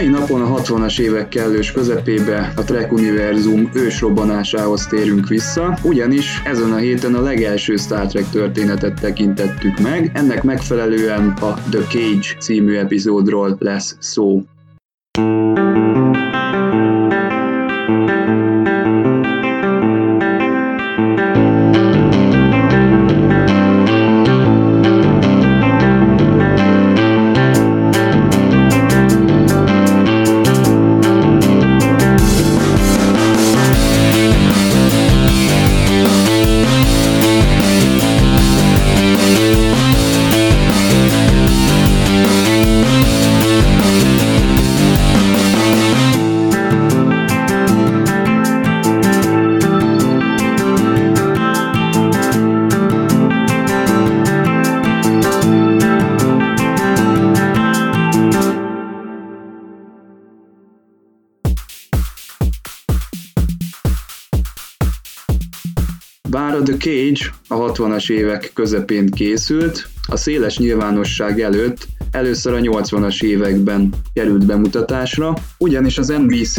mai napon a 60-as évek kellős közepébe a Trek univerzum ősrobbanásához térünk vissza, ugyanis ezen a héten a legelső Star Trek történetet tekintettük meg, ennek megfelelően a The Cage című epizódról lesz szó. Cage a 60-as évek közepén készült, a széles nyilvánosság előtt először a 80-as években került bemutatásra, ugyanis az NBC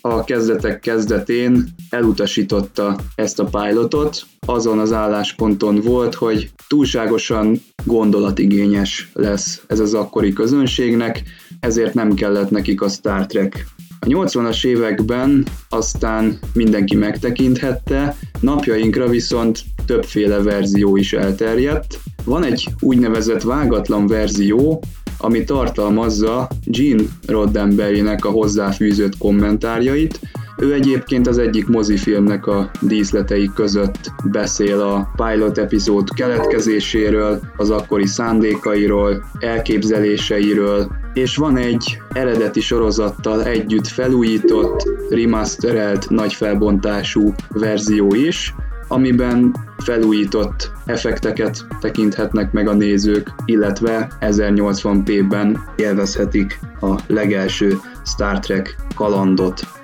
a kezdetek kezdetén elutasította ezt a pilotot, azon az állásponton volt, hogy túlságosan gondolatigényes lesz ez az akkori közönségnek, ezért nem kellett nekik a Star Trek. A 80-as években aztán mindenki megtekinthette, napjainkra viszont többféle verzió is elterjedt. Van egy úgynevezett vágatlan verzió, ami tartalmazza Gene Roddenberrynek a hozzáfűzött kommentárjait. Ő egyébként az egyik mozifilmnek a díszletei között beszél a pilot epizód keletkezéséről, az akkori szándékairól, elképzeléseiről, és van egy eredeti sorozattal együtt felújított, remasterelt, nagy felbontású verzió is, amiben felújított effekteket tekinthetnek meg a nézők, illetve 1080p-ben élvezhetik a legelső Star Trek kalandot.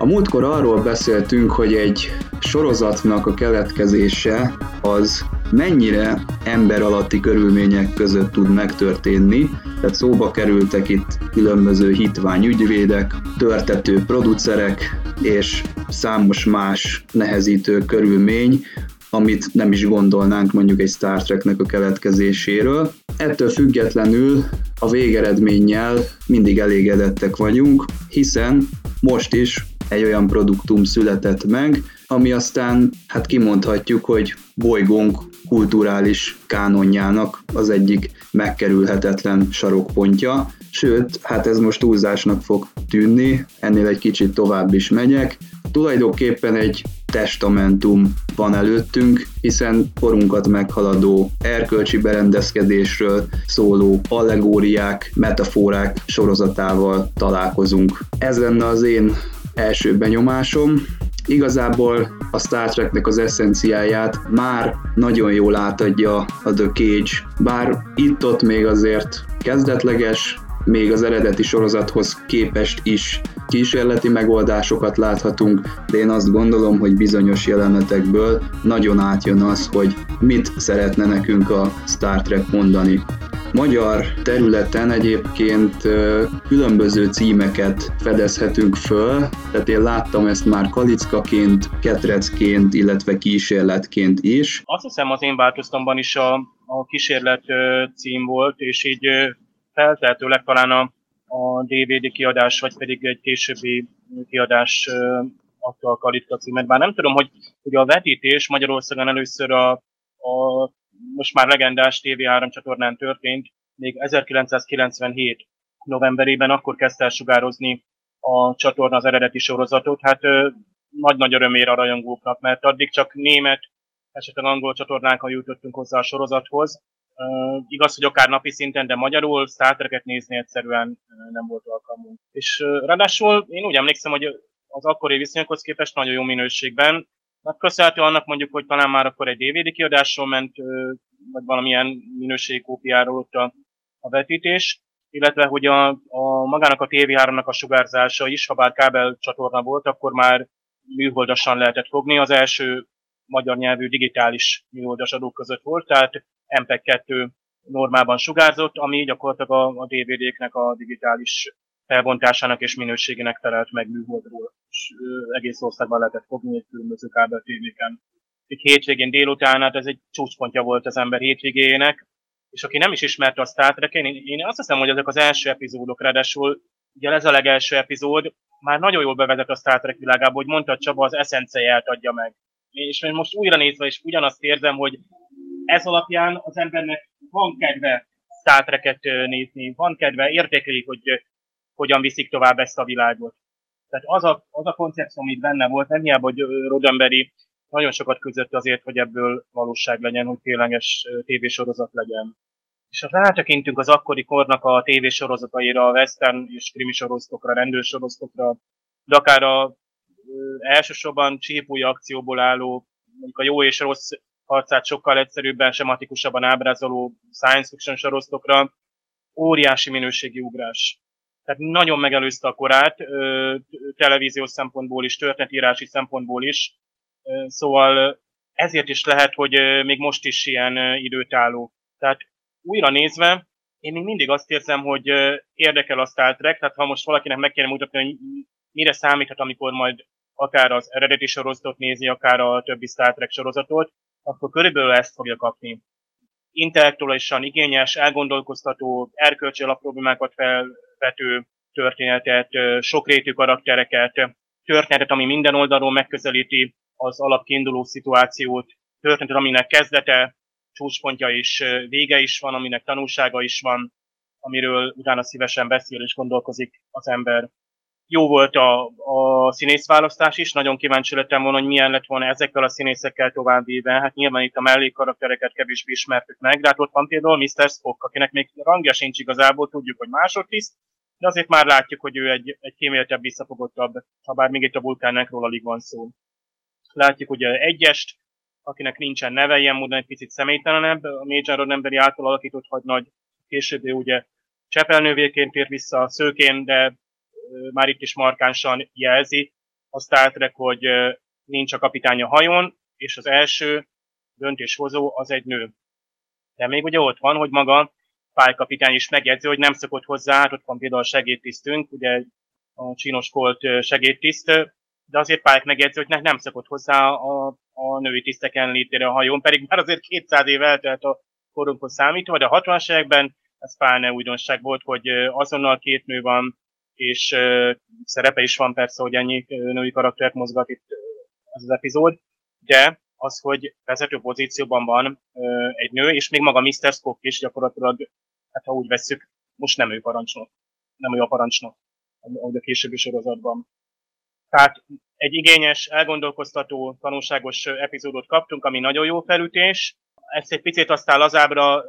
A múltkor arról beszéltünk, hogy egy sorozatnak a keletkezése az mennyire ember alatti körülmények között tud megtörténni, tehát szóba kerültek itt különböző hitvány ügyvédek, törtető producerek és számos más nehezítő körülmény, amit nem is gondolnánk mondjuk egy Star Treknek a keletkezéséről. Ettől függetlenül a végeredménnyel mindig elégedettek vagyunk, hiszen most is egy olyan produktum született meg, ami aztán hát kimondhatjuk, hogy bolygónk kulturális kánonjának az egyik megkerülhetetlen sarokpontja, sőt, hát ez most túlzásnak fog tűnni, ennél egy kicsit tovább is megyek. Tulajdonképpen egy testamentum van előttünk, hiszen korunkat meghaladó erkölcsi berendezkedésről szóló allegóriák, metaforák sorozatával találkozunk. Ez lenne az én első benyomásom. Igazából a Star Treknek az eszenciáját már nagyon jól átadja a The Cage, bár itt-ott még azért kezdetleges, még az eredeti sorozathoz képest is kísérleti megoldásokat láthatunk, de én azt gondolom, hogy bizonyos jelenetekből nagyon átjön az, hogy mit szeretne nekünk a Star Trek mondani. Magyar területen egyébként különböző címeket fedezhetünk föl, tehát én láttam ezt már kalickaként, ketrecként, illetve kísérletként is. Azt hiszem az én változtamban is a, a kísérlet cím volt, és így feltehetőleg talán a, a DVD kiadás, vagy pedig egy későbbi kiadás adta a Kalitka címet. Bár nem tudom, hogy, hogy a vetítés Magyarországon először a, a most már legendás TV3 csatornán történt, még 1997 novemberében akkor kezdte el sugározni a csatorna az eredeti sorozatot. Hát nagy-nagy örömére a rajongóknak, mert addig csak német, esetleg angol csatornákkal jutottunk hozzá a sorozathoz. Uh, igaz, hogy akár napi szinten, de magyarul Star Trek-et nézni egyszerűen nem volt alkalmunk. És uh, ráadásul én úgy emlékszem, hogy az akkori viszonyokhoz képest nagyon jó minőségben, Hát köszönhető annak mondjuk, hogy talán már akkor egy DVD kiadásról ment, vagy valamilyen minőségi kópiáról ott a, a vetítés, illetve hogy a, a magának a TV3-nak a sugárzása is, ha bár kábel csatorna volt, akkor már műholdasan lehetett fogni. Az első magyar nyelvű digitális műholdas adók között volt, tehát MPEG 2 normában sugárzott, ami gyakorlatilag a, a DVD-knek a digitális felbontásának és minőségének felelt meg műholdról, és egész országban lehetett fogni egy különböző kábel tévéken. Egy hétvégén délután, hát ez egy csúcspontja volt az ember hétvégéjének, és aki nem is ismerte a Star trek én, én azt hiszem, hogy ezek az első epizódok, ráadásul ugye ez a legelső epizód, már nagyon jól bevezet a Star Trek világába, hogy mondta Csaba, az eszenciáját adja meg. És most újra nézve is ugyanazt érzem, hogy ez alapján az embernek van kedve Star Trek-et nézni, van kedve, értékeli, hogy hogyan viszik tovább ezt a világot. Tehát az a, az a koncepció, amit benne volt, nem hiába, hogy Rodemberi nagyon sokat között azért, hogy ebből valóság legyen, hogy tényleges tévésorozat legyen. És ha rátekintünk az akkori kornak a tévésorozataira, a western és krimi sorozatokra, rendőrsorozatokra, de akár a elsősorban csípúj akcióból álló, mondjuk a jó és rossz harcát sokkal egyszerűbben, sematikusabban ábrázoló science fiction sorozatokra, óriási minőségi ugrás. Tehát nagyon megelőzte a korát, televíziós szempontból is, történetírási szempontból is. Szóval ezért is lehet, hogy még most is ilyen időtálló. Tehát újra nézve, én még mindig azt érzem, hogy érdekel a Star Trek, tehát ha most valakinek meg kéne mutatni, hogy mire számíthat, amikor majd akár az eredeti sorozatot nézi, akár a többi Star Trek sorozatot, akkor körülbelül ezt fogja kapni. Intellektuálisan igényes, elgondolkoztató, erkölcsi alapproblémákat felvető történetet, sokrétű karaktereket, történetet, ami minden oldalról megközelíti az alapkiinduló szituációt, történetet, aminek kezdete, csúcspontja és vége is van, aminek tanulsága is van, amiről utána szívesen beszél és gondolkozik az ember. Jó volt a, a színészválasztás is, nagyon kíváncsi lettem volna, hogy milyen lett volna ezekkel a színészekkel továbbvéve. Hát nyilván itt a mellékkaraktereket kevésbé ismertük meg, de hát ott van például Mr. Spock, akinek még rangja sincs igazából, tudjuk, hogy másodtiszt, de azért már látjuk, hogy ő egy, egy kíméltebb, visszafogottabb, ha bár még itt a vulkánekról alig van szó. Látjuk ugye egyest, akinek nincsen neve, ilyen módon egy picit személytelenebb, a Major Roddenberry által alakított nagy később ő ugye csepelnővéként tér vissza a szőkén, de már itt is markánsan jelzi a Star Trek, hogy nincs a kapitány a hajón, és az első döntéshozó az egy nő. De még ugye ott van, hogy maga pálykapitán is megjegyzi, hogy nem szokott hozzá, hát ott van például a segédtisztünk, ugye a csinos kolt segédtiszt, de azért Pike megjegyzi, hogy nem szokott hozzá a, a női tiszteken létére a hajón, pedig már azért 200 év eltelt a korunkhoz számítva, de a 60-as években ez pláne újdonság volt, hogy azonnal két nő van, és szerepe is van persze, hogy ennyi női karaktert mozgat itt ez az epizód, de az, hogy vezető pozícióban van egy nő, és még maga Mr. Spock is gyakorlatilag, hát ha úgy vesszük, most nem ő parancsnok, nem ő a parancsnok, ahogy a későbbi sorozatban. Tehát egy igényes, elgondolkoztató, tanulságos epizódot kaptunk, ami nagyon jó felütés. Ezt egy picit aztán lazábra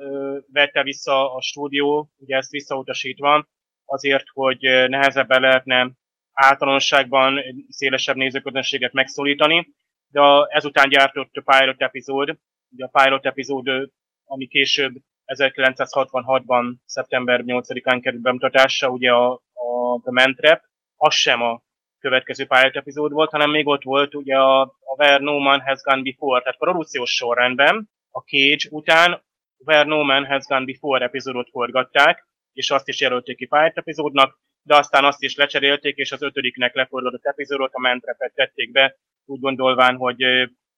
vette vissza a stúdió, ugye ezt visszautasítva, azért, hogy nehezebben lehetne általánosságban szélesebb nézőközönséget megszólítani, de ezután gyártott a pilot epizód, ugye a pilot epizód, ami később 1966-ban, szeptember 8-án került bemutatásra, ugye a, a The Man Trap, az sem a következő pilot epizód volt, hanem még ott volt ugye a, a Where No Man Has Gone Before, tehát produkciós sorrendben a Cage után Where No Man Has Gone Before epizódot forgatták, és azt is jelölték ki pilot epizódnak, de aztán azt is lecserélték, és az ötödiknek leforgatott epizódot, a Mentrepet tették be, úgy gondolván, hogy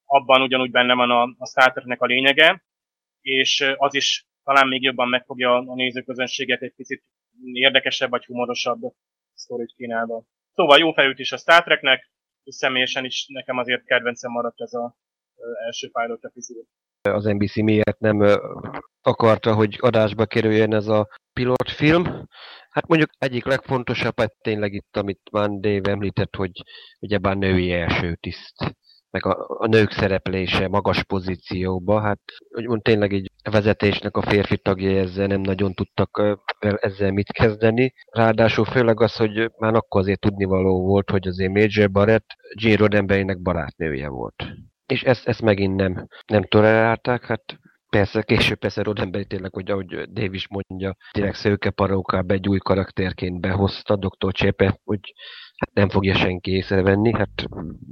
abban ugyanúgy benne van a, a Star a lényege, és az is talán még jobban megfogja a nézőközönséget egy picit érdekesebb vagy humorosabb sztorit kínálva. Szóval jó fejült is a Star Treknek, és személyesen is nekem azért kedvencem maradt ez az első pilot epizód. Az NBC miért nem akarta, hogy adásba kerüljen ez a pilotfilm. Hát mondjuk egyik legfontosabb, hát tényleg itt, amit már Dave említett, hogy ugyebár női első tiszt meg a, a nők szereplése magas pozícióba, hát úgymond tényleg egy vezetésnek a férfi tagjai ezzel nem nagyon tudtak ezzel mit kezdeni. Ráadásul főleg az, hogy már akkor azért tudnivaló volt, hogy azért Major Barrett Gene Roddenberrynek barátnője volt. És ezt, ezt megint nem, nem tolerálták, hát Persze, később persze Roddenberry tényleg, hogy ahogy Dave is mondja, tényleg szőke parókába egy új karakterként behozta Dr. Csépe, hogy hát nem fogja senki észrevenni, hát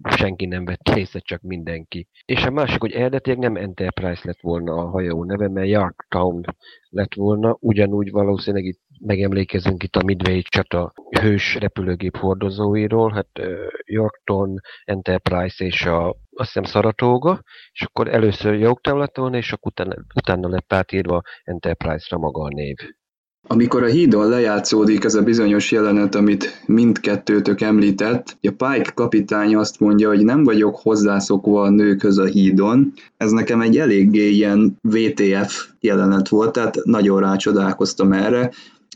senki nem vett észre, csak mindenki. És a másik, hogy eredetileg nem Enterprise lett volna a hajó neve, mert Yorktown lett volna, ugyanúgy valószínűleg itt megemlékezünk itt a Midway csata hős repülőgép hordozóiról, hát Yorkton, Enterprise és a, azt hiszem Saratoga, és akkor először Yorktown lett és akkor utána, utána lett átírva Enterprise-ra maga a név. Amikor a hídon lejátszódik ez a bizonyos jelenet, amit mindkettőtök említett, a Pike kapitány azt mondja, hogy nem vagyok hozzászokva a nőkhöz a hídon. Ez nekem egy eléggé ilyen VTF jelenet volt, tehát nagyon rácsodálkoztam erre.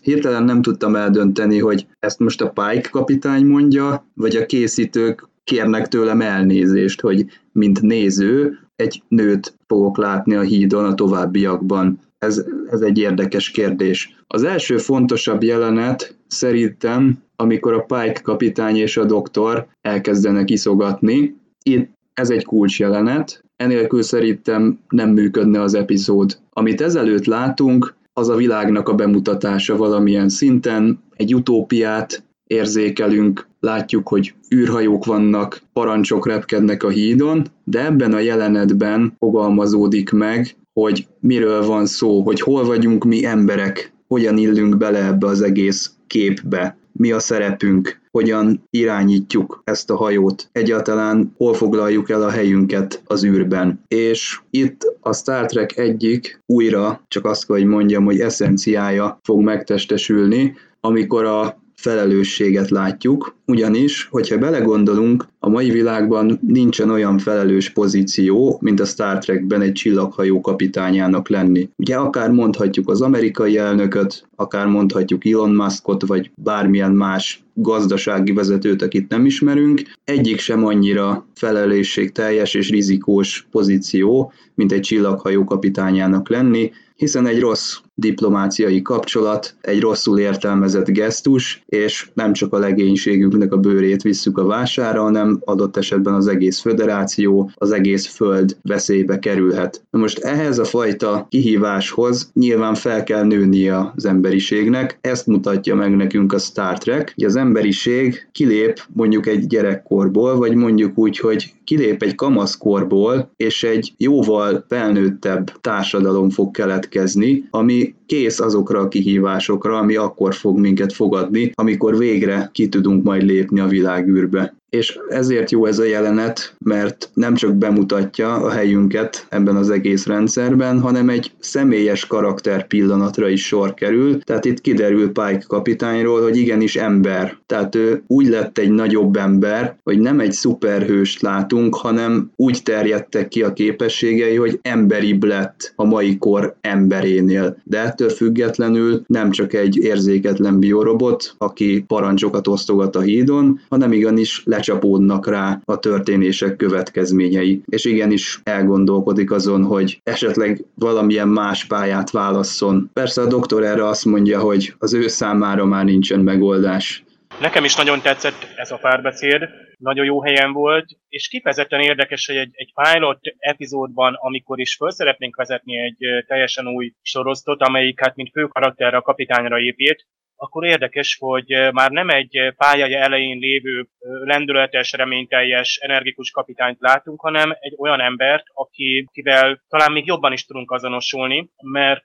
Hirtelen nem tudtam eldönteni, hogy ezt most a Pike kapitány mondja, vagy a készítők kérnek tőlem elnézést, hogy mint néző egy nőt fogok látni a hídon a továbbiakban. Ez, ez egy érdekes kérdés. Az első fontosabb jelenet szerintem, amikor a Pike kapitány és a doktor elkezdenek iszogatni. Itt ez egy kulcsjelenet, enélkül szerintem nem működne az epizód. Amit ezelőtt látunk, az a világnak a bemutatása valamilyen szinten, egy utópiát érzékelünk, látjuk, hogy űrhajók vannak, parancsok repkednek a hídon, de ebben a jelenetben fogalmazódik meg, hogy miről van szó, hogy hol vagyunk mi emberek, hogyan illünk bele ebbe az egész képbe, mi a szerepünk, hogyan irányítjuk ezt a hajót, egyáltalán hol foglaljuk el a helyünket az űrben. És itt a Star Trek egyik újra, csak azt hogy mondjam, hogy eszenciája fog megtestesülni, amikor a felelősséget látjuk, ugyanis, hogyha belegondolunk, a mai világban nincsen olyan felelős pozíció, mint a Star Trekben egy csillaghajó kapitányának lenni. Ugye akár mondhatjuk az amerikai elnököt, akár mondhatjuk Elon Muskot, vagy bármilyen más gazdasági vezetőt, akit nem ismerünk. Egyik sem annyira felelősségteljes és rizikós pozíció, mint egy csillaghajó kapitányának lenni, hiszen egy rossz diplomáciai kapcsolat, egy rosszul értelmezett gesztus, és nem csak a legénységünknek a bőrét visszük a vására, hanem adott esetben az egész föderáció, az egész föld veszélybe kerülhet. Na most ehhez a fajta kihíváshoz nyilván fel kell nőnie az emberiségnek, ezt mutatja meg nekünk a Star Trek, hogy az emberiség kilép mondjuk egy gyerekkorból, vagy mondjuk úgy, hogy kilép egy kamaszkorból, és egy jóval felnőttebb társadalom fog keletkezni, ami kész azokra a kihívásokra, ami akkor fog minket fogadni, amikor végre ki tudunk majd lépni a világűrbe és ezért jó ez a jelenet, mert nem csak bemutatja a helyünket ebben az egész rendszerben, hanem egy személyes karakter pillanatra is sor kerül, tehát itt kiderül Pike kapitányról, hogy igenis ember. Tehát ő úgy lett egy nagyobb ember, hogy nem egy szuperhőst látunk, hanem úgy terjedtek ki a képességei, hogy emberibb lett a mai kor emberénél. De ettől függetlenül nem csak egy érzéketlen biorobot, aki parancsokat osztogat a hídon, hanem igenis le lecsapódnak rá a történések következményei, és igenis elgondolkodik azon, hogy esetleg valamilyen más pályát válasszon. Persze a doktor erre azt mondja, hogy az ő számára már nincsen megoldás. Nekem is nagyon tetszett ez a párbeszéd, nagyon jó helyen volt, és kifejezetten érdekes, hogy egy, egy pilot epizódban, amikor is föl szeretnénk vezetni egy teljesen új sorosztot, amelyik hát mint fő karakterre a kapitányra épít, akkor érdekes, hogy már nem egy pályája elején lévő lendületes, reményteljes, energikus kapitányt látunk, hanem egy olyan embert, akivel talán még jobban is tudunk azonosulni, mert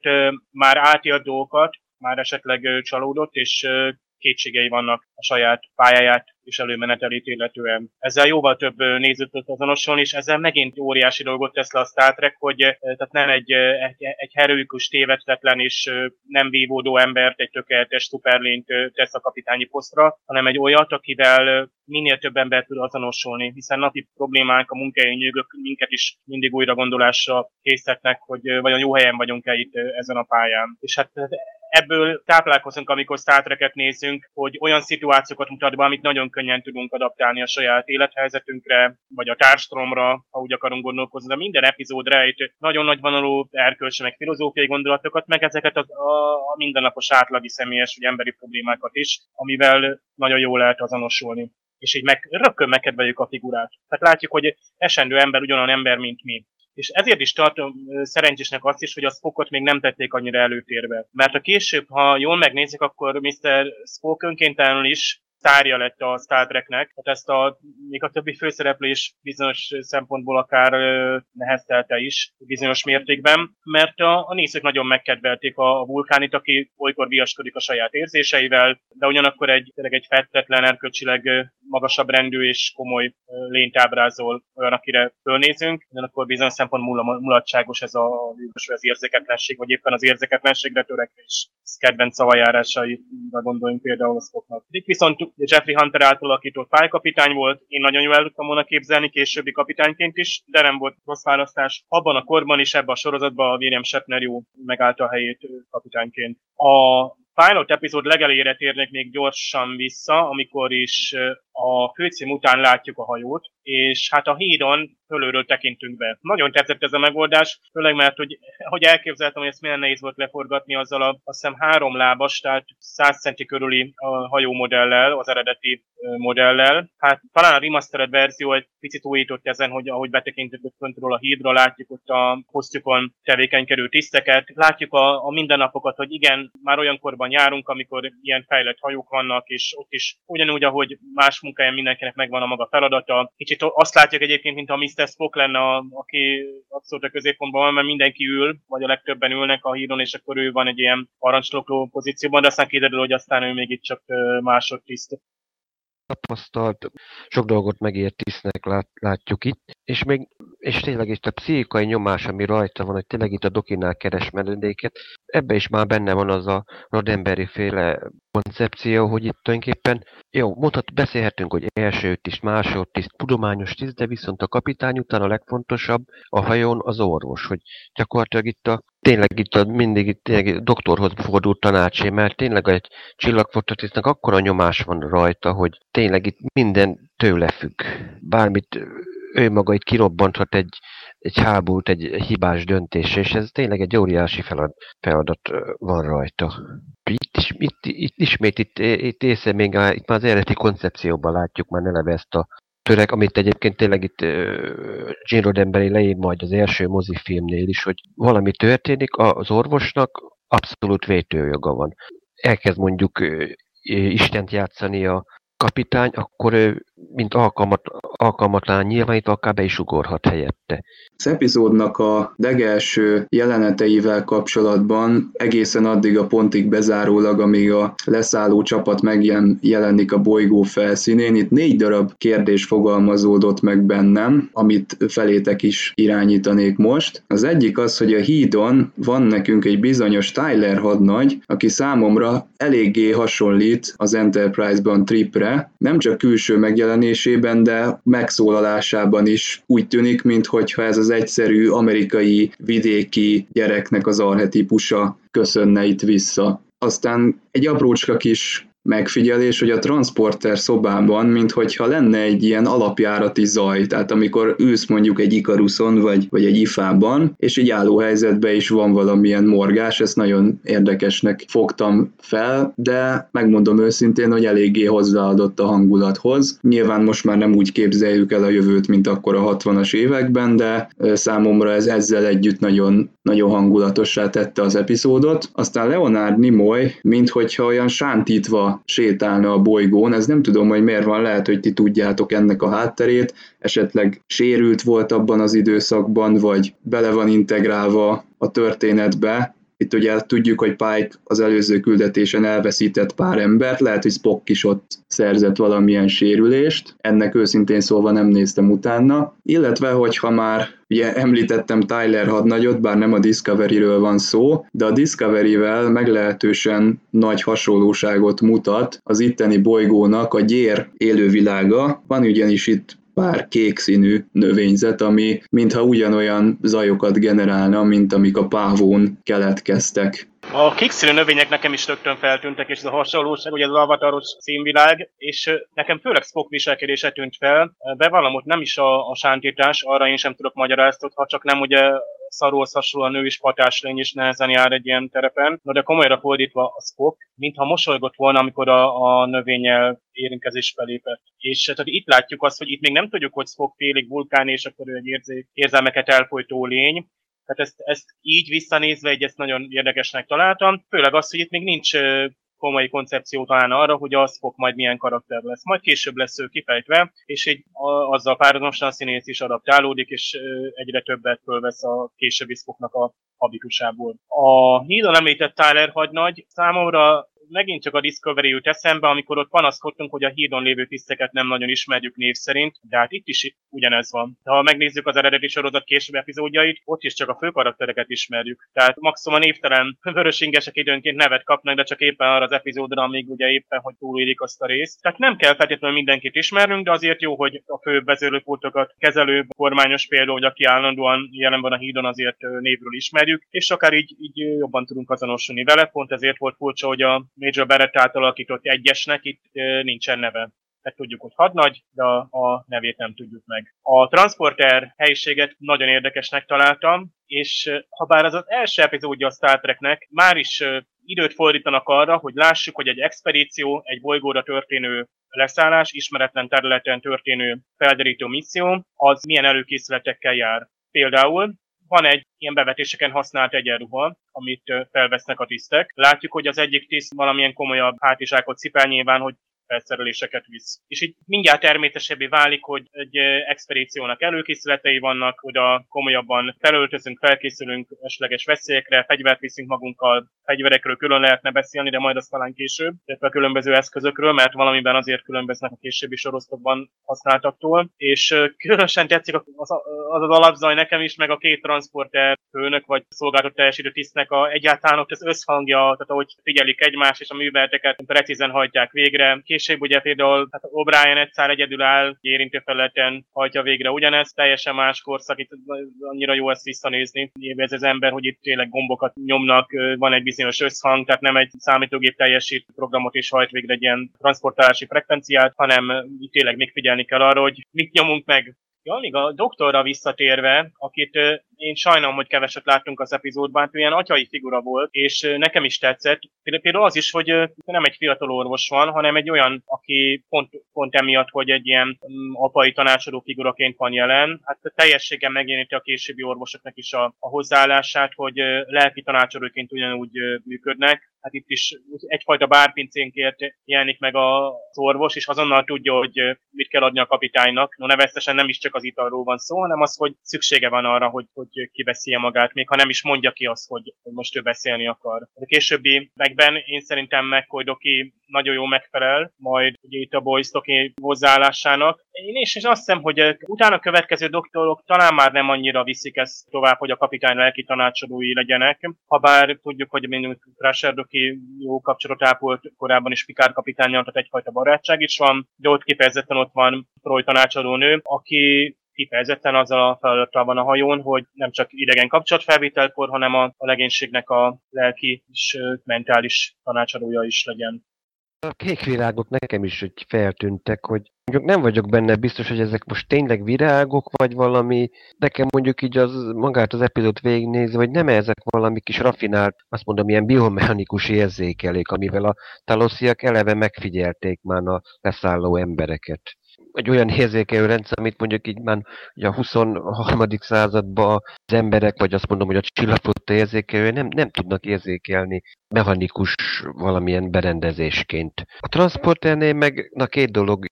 már átélt dolgokat, már esetleg csalódott, és kétségei vannak a saját pályáját és előmenetelét illetően. Ezzel jóval több nézőt tud azonosulni, és ezzel megint óriási dolgot tesz le a Star Trek, hogy tehát nem egy, egy, egy heroikus, tévedtetlen és nem vívódó embert, egy tökéletes szuperlényt tesz a kapitányi posztra, hanem egy olyat, akivel minél több ember tud azonosulni, hiszen napi problémánk, a munkai nyűgök minket is mindig újra gondolásra készítnek, hogy vajon jó helyen vagyunk-e itt ezen a pályán. És hát ebből táplálkozunk, amikor Star nézünk, hogy olyan szituációkat mutat be, amit nagyon könnyen tudunk adaptálni a saját élethelyzetünkre, vagy a társadalomra, ha úgy akarunk gondolkozni. De minden epizód rejt nagyon nagy vonalú erkölcsi, meg filozófiai gondolatokat, meg ezeket a, a, a mindennapos átlagi személyes vagy emberi problémákat is, amivel nagyon jól lehet azonosulni és így meg, rögtön megkedveljük a figurát. Tehát látjuk, hogy esendő ember ugyanolyan ember, mint mi. És ezért is tartom szerencsésnek azt is, hogy a Spockot még nem tették annyira előtérbe. Mert a később, ha jól megnézzük, akkor Mr. Spock önkéntelenül is szárja lett a Star Treknek. Tehát ezt a, még a többi főszereplő is bizonyos szempontból akár neheztelte is bizonyos mértékben, mert a, a nézők nagyon megkedvelték a, a vulkánit, aki olykor viaskodik a saját érzéseivel, de ugyanakkor egy, egy fettetlen, erkölcsileg magasabb rendű és komoly lényt ábrázol olyan, akire fölnézünk, ugyanakkor bizonyos szempont mulatságos ez a az érzéketlenség, vagy éppen az érzéketlenségre törekvés. Kedvenc szavajárásaira gondoljunk például a Spocknak. Itt viszont Jeffrey Hunter által alakított pálykapitány volt, én nagyon jól tudtam volna képzelni későbbi kapitányként is, de nem volt rossz választás. Abban a korban is ebben a sorozatban a William Shatner jó megállta a helyét kapitányként. A pilot epizód legelére térnek még gyorsan vissza, amikor is a főcím után látjuk a hajót, és hát a hídon fölőről tekintünk be. Nagyon tetszett ez a megoldás, főleg mert hogy, hogy elképzeltem, hogy ezt milyen nehéz volt leforgatni azzal a azt hiszem három lábas, tehát 100 centi körüli a hajó modellel, az eredeti modellel. Hát talán a remastered verzió egy picit újított ezen, hogy ahogy betekintünk föntről a hídra, látjuk ott a posztjukon tevékenykedő tiszteket, látjuk a, a mindennapokat, hogy igen, már olyankorban járunk, amikor ilyen fejlett hajók vannak, és ott is ugyanúgy, ahogy más munkáján mindenkinek megvan a maga feladata. Kicsit azt látjuk egyébként, mint a Mr. Spock lenne, a, aki abszolút a középpontban van, mert mindenki ül, vagy a legtöbben ülnek a hídon, és akkor ő van egy ilyen parancsnokló pozícióban, de aztán kiderül, hogy aztán ő még itt csak másodtiszt tapasztalt, sok dolgot megért tisztnek lát, látjuk itt, és még és tényleg itt a pszichikai nyomás, ami rajta van, hogy tényleg itt a dokinál keres menedéket, ebbe is már benne van az a Roddenberry féle koncepció, hogy itt tulajdonképpen, jó, mondhat, beszélhetünk, hogy első tiszt, másodtiszt, tudományos tiszt, de viszont a kapitány után a legfontosabb a hajón az orvos, hogy gyakorlatilag itt a tényleg itt a, mindig itt tényleg doktorhoz fordult tanácsé, mert tényleg egy csillagfototisztnek akkora nyomás van rajta, hogy tényleg itt minden tőle függ. Bármit ő maga itt kirobbanthat egy, egy háborút, egy hibás döntés, és ez tényleg egy óriási feladat, feladat van rajta. Itt, is, itt, itt ismét itt, itt észre még a, itt már az eredeti koncepcióban látjuk már eleve ezt a törek, amit egyébként tényleg itt Gene Roddenberry leír majd az első mozifilmnél is, hogy valami történik, az orvosnak abszolút vétőjoga van. Elkezd mondjuk Istent játszani a kapitány, akkor ő, mint alkalmat, alkalmatlan nyilvánít, akár be is ugorhat helyette. Az epizódnak a legelső jeleneteivel kapcsolatban egészen addig a pontig bezárólag, amíg a leszálló csapat megjelenik a bolygó felszínén, itt négy darab kérdés fogalmazódott meg bennem, amit felétek is irányítanék most. Az egyik az, hogy a hídon van nekünk egy bizonyos Tyler hadnagy, aki számomra eléggé hasonlít az Enterprise-ban Tripre, nem csak külső megjelenésében, de megszólalásában is úgy tűnik, mintha ez az egyszerű amerikai vidéki gyereknek az arhetipusa köszönne itt vissza. Aztán egy aprócska kis megfigyelés, hogy a transporter szobában, minthogyha lenne egy ilyen alapjárati zaj, tehát amikor ülsz mondjuk egy Ikaruson vagy, vagy egy ifában, és egy álló helyzetben is van valamilyen morgás, ezt nagyon érdekesnek fogtam fel, de megmondom őszintén, hogy eléggé hozzáadott a hangulathoz. Nyilván most már nem úgy képzeljük el a jövőt, mint akkor a 60-as években, de számomra ez ezzel együtt nagyon, nagyon hangulatossá tette az epizódot. Aztán Leonard Nimoy, minthogyha olyan sántítva sétálna a bolygón. Ez nem tudom, hogy miért van, lehet, hogy ti tudjátok ennek a hátterét, esetleg sérült volt abban az időszakban, vagy bele van integrálva a történetbe, itt ugye tudjuk, hogy Pike az előző küldetésen elveszített pár embert, lehet, hogy Spock is ott szerzett valamilyen sérülést, ennek őszintén szólva nem néztem utána, illetve hogyha már Ugye említettem Tyler hadnagyot, bár nem a Discovery-ről van szó, de a Discovery-vel meglehetősen nagy hasonlóságot mutat az itteni bolygónak a gyér élővilága. Van ugyanis itt pár kék színű növényzet, ami mintha ugyanolyan zajokat generálna, mint amik a pávón keletkeztek. A kékszínű növények nekem is rögtön feltűntek, és ez a hasonlóság, ugye az avataros színvilág, és nekem főleg Spock viselkedése tűnt fel. Bevallom, hogy nem is a, a sántítás, arra én sem tudok magyarázatot, ha csak nem ugye szarulsz hasonlóan nő is patáslény is nehezen jár egy ilyen terepen. No, de komolyra fordítva a Spock, mintha mosolygott volna, amikor a, a növényel érintkezésbe lépett. És tehát itt látjuk azt, hogy itt még nem tudjuk, hogy Spock félig vulkán, és akkor ő egy érzé, érzelmeket elfolytó lény, tehát ezt, ezt így visszanézve, egy ezt nagyon érdekesnek találtam. Főleg az, hogy itt még nincs komoly koncepció talán arra, hogy az fog majd milyen karakter lesz. Majd később lesz ő kifejtve, és egy, a, azzal párhuzamosan a színész is adaptálódik, és egyre többet fölvesz a későbbi Spocknak a habitusából. A hídon említett Tyler hadnagy számomra megint csak a Discovery jut eszembe, amikor ott panaszkodtunk, hogy a hídon lévő tiszteket nem nagyon ismerjük név szerint, de hát itt is ugyanez van. Ha megnézzük az eredeti sorozat később epizódjait, ott is csak a főkaraktereket ismerjük. Tehát maximum a névtelen vörösingesek időnként nevet kapnak, de csak éppen arra az epizódra, amíg ugye éppen, hogy túlélik azt a részt. Tehát nem kell feltétlenül mindenkit ismernünk, de azért jó, hogy a fő vezérlőpultokat kezelő kormányos példa, hogy aki állandóan jelen van a hídon, azért névről ismerjük, és akár így, így jobban tudunk azonosulni vele. Pont ezért volt furcsa, hogy a Major Barrett átalakított egyesnek itt nincsen neve. Tehát tudjuk, hogy hadnagy, de a nevét nem tudjuk meg. A transporter helyiséget nagyon érdekesnek találtam, és ha bár az az első epizódja a Star Treknek, már is időt fordítanak arra, hogy lássuk, hogy egy expedíció, egy bolygóra történő leszállás, ismeretlen területen történő felderítő misszió, az milyen előkészületekkel jár. Például van egy ilyen bevetéseken használt egyenruha, amit felvesznek a tisztek. Látjuk, hogy az egyik tiszt valamilyen komolyabb hátizsákot cipel nyilván, hogy felszereléseket visz. És így mindjárt természesebbé válik, hogy egy expedíciónak előkészületei vannak, oda komolyabban felöltözünk, felkészülünk esetleges veszélyekre, fegyvert viszünk magunkkal, fegyverekről külön lehetne beszélni, de majd azt talán később, illetve a különböző eszközökről, mert valamiben azért különböznek a későbbi sorozatokban használtaktól. És különösen tetszik az az, az alapzaj nekem is, meg a két transporter főnök vagy szolgáltató teljesítő tisztnek a egyáltalán ott az összhangja, tehát ahogy figyelik egymást és a műveleteket precízen hajtják végre. Később ugye például hát O'Brien egyszer egyedül áll, érintő felületen hajtja végre ugyanezt, teljesen más korszak, itt annyira jó ezt visszanézni. Ez az ember, hogy itt tényleg gombokat nyomnak, van egy bizonyos összhang, tehát nem egy számítógép teljesít programot és hajt végre egy ilyen transportálási frekvenciát, hanem itt tényleg még figyelni kell arra, hogy mit nyomunk meg, Ja, még a doktorra visszatérve, akit én sajnálom, hogy keveset láttunk az epizódban, hát ilyen atyai figura volt, és nekem is tetszett. Például az is, hogy nem egy fiatal orvos van, hanem egy olyan, aki pont, pont emiatt, hogy egy ilyen mm, apai tanácsadó figuraként van jelen, hát teljességen megjeleníti a későbbi orvosoknak is a, a hozzáállását, hogy lelki tanácsadóként ugyanúgy működnek. Hát itt is egyfajta bárpincénkért jelenik meg az orvos, és azonnal tudja, hogy mit kell adni a kapitánynak. No, neveztesen nem is csak az italról van szó, hanem az, hogy szüksége van arra, hogy, hogy kiveszi magát, még ha nem is mondja ki azt, hogy, hogy most ő beszélni akar. A későbbi megben én szerintem McCoy Doki nagyon jó megfelel, majd ugye itt a Boys Doki hozzáállásának. Én is, és azt hiszem, hogy utána következő doktorok talán már nem annyira viszik ezt tovább, hogy a kapitány lelki tanácsadói legyenek. Habár tudjuk, hogy mint Crusher Doki jó kapcsolat ápolt korábban is Pikár kapitányjal, tehát egyfajta barátság is van, de ott kifejezetten ott van Troy tanácsadónő, aki kifejezetten azzal a feladattal van a hajón, hogy nem csak idegen kapcsolatfelvételkor, hanem a, a legénységnek a lelki és mentális tanácsadója is legyen. A kék virágok nekem is hogy feltűntek, hogy nem vagyok benne biztos, hogy ezek most tényleg virágok, vagy valami, nekem mondjuk így az, magát az epizód végignézni, vagy nem ezek valami kis rafinált, azt mondom, ilyen biomechanikus érzékelék, amivel a talosziak eleve megfigyelték már a leszálló embereket egy olyan érzékelő rendszer, amit mondjuk így már ugye a 23. században az emberek, vagy azt mondom, hogy a csillagfotta érzékelő nem, nem tudnak érzékelni mechanikus valamilyen berendezésként. A transporternél meg na két dolog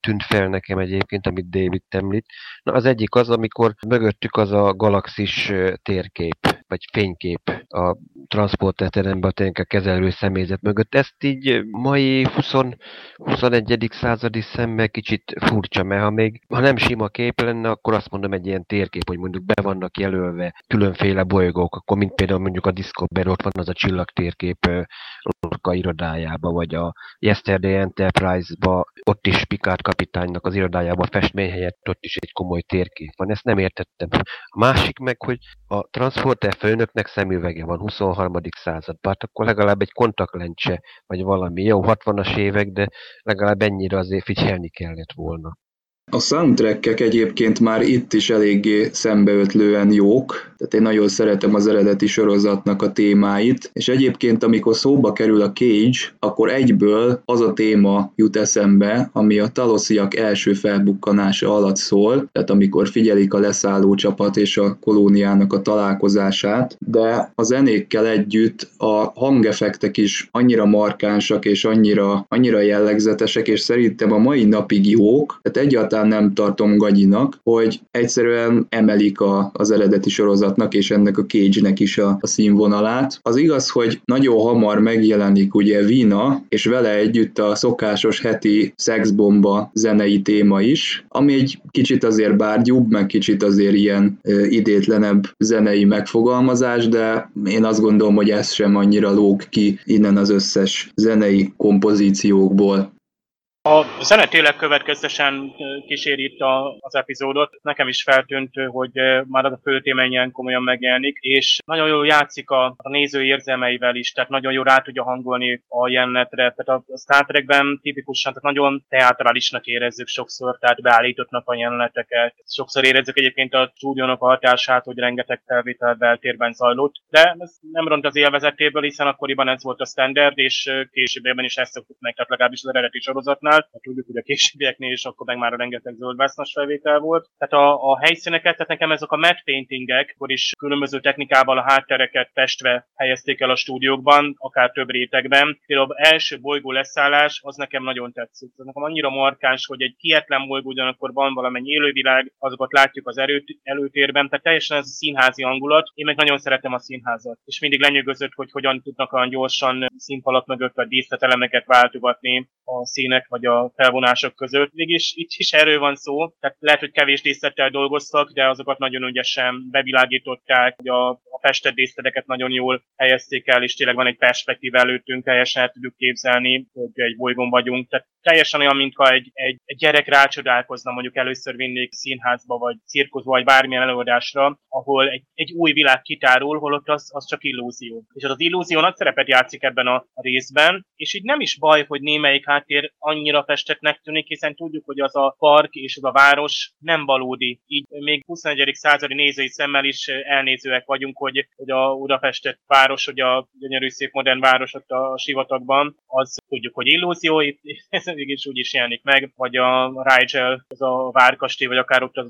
tűnt fel nekem egyébként, amit David említ. Na, az egyik az, amikor mögöttük az a galaxis térkép, vagy fénykép a transporterteremben a kezelő személyzet mögött. Ezt így mai 20, 21. századi szemmel kicsit furcsa, mert ha még ha nem sima kép lenne, akkor azt mondom egy ilyen térkép, hogy mondjuk be vannak jelölve különféle bolygók, akkor mint például mondjuk a Discovery, ott van az a csillagtérkép Lorca irodájába, vagy a Yesterday Enterprise-ba, ott is Picard kapitánynak az irodájába festmény helyett ott is egy komoly térkép van. Ezt nem értettem. A másik meg, hogy a transporter főnöknek szemüvege van 23. században, hát akkor legalább egy kontaktlencse, vagy valami. Jó, 60-as évek, de legalább ennyire azért figyelni kellett volna. A soundtrackek egyébként már itt is eléggé szembeötlően jók, tehát én nagyon szeretem az eredeti sorozatnak a témáit, és egyébként amikor szóba kerül a Cage, akkor egyből az a téma jut eszembe, ami a talosziak első felbukkanása alatt szól, tehát amikor figyelik a leszálló csapat és a kolóniának a találkozását, de a zenékkel együtt a hangefektek is annyira markánsak és annyira, annyira jellegzetesek, és szerintem a mai napig jók, tehát egyáltalán nem tartom gagyinak, hogy egyszerűen emelik a, az eredeti sorozat sorozatnak és ennek a Cage-nek is a, a színvonalát. Az igaz, hogy nagyon hamar megjelenik ugye Vina, és vele együtt a szokásos heti szexbomba zenei téma is, ami egy kicsit azért bárgyúbb, meg kicsit azért ilyen ö, idétlenebb zenei megfogalmazás, de én azt gondolom, hogy ez sem annyira lóg ki innen az összes zenei kompozíciókból. A zene tényleg következtesen kíséri itt a, az epizódot. Nekem is feltűnt, hogy már az a fő téma ennyien komolyan megjelenik, és nagyon jól játszik a, a néző érzelmeivel is, tehát nagyon jól rá tudja hangolni a jelenetre. Tehát a Star Trekben tipikusan tehát nagyon teatrálisnak érezzük sokszor, tehát beállítottnak a jeleneteket. Sokszor érezzük egyébként a stúdiónak a hatását, hogy rengeteg felvétel beltérben zajlott, de ez nem ront az élvezetéből, hiszen akkoriban ez volt a standard, és későbbiekben is ezt szoktuk meg, tehát legalábbis az eredeti sorozatnál felvétel, mert tudjuk, hogy a későbbieknél is akkor meg már a rengeteg zöldvásznas felvétel volt. Tehát a, a helyszíneket, tehát nekem ezek a matte paintingek, akkor is különböző technikával a háttereket testve helyezték el a stúdiókban, akár több rétegben. Például első bolygó leszállás, az nekem nagyon tetszik. Ez nekem annyira markáns, hogy egy kietlen bolygó ugyanakkor van valamennyi élővilág, azokat látjuk az erőt, előtérben, tehát teljesen ez a színházi hangulat. Én meg nagyon szeretem a színházat, és mindig lenyűgözött, hogy hogyan tudnak olyan gyorsan színfalak mögött a díszletelemeket váltogatni a színek vagy a felvonások között. Mégis itt is erről van szó, tehát lehet, hogy kevés díszlettel dolgoztak, de azokat nagyon ügyesen bevilágították, hogy a, a festett díszleteket nagyon jól helyezték el, és tényleg van egy perspektív előttünk, teljesen el tudjuk képzelni, hogy egy bolygón vagyunk. Tehát teljesen olyan, mintha egy, egy, egy gyerek rácsodálkozna, mondjuk először vinnék színházba, vagy cirkuszba, vagy bármilyen előadásra, ahol egy, egy új világ kitárul, holott az, az csak illúzió. És az, az illúzió nagy szerepet játszik ebben a részben, és így nem is baj, hogy némelyik háttér annyira festettnek tűnik, hiszen tudjuk, hogy az a park és az a város nem valódi. Így még 21. századi nézői szemmel is elnézőek vagyunk, hogy, hogy a Budapestet város, hogy a gyönyörű szép modern város ott a sivatagban, az tudjuk, hogy illúzió, itt ez mégis úgy is jelenik meg, vagy a Rigel, az a várkastély, vagy akár ott az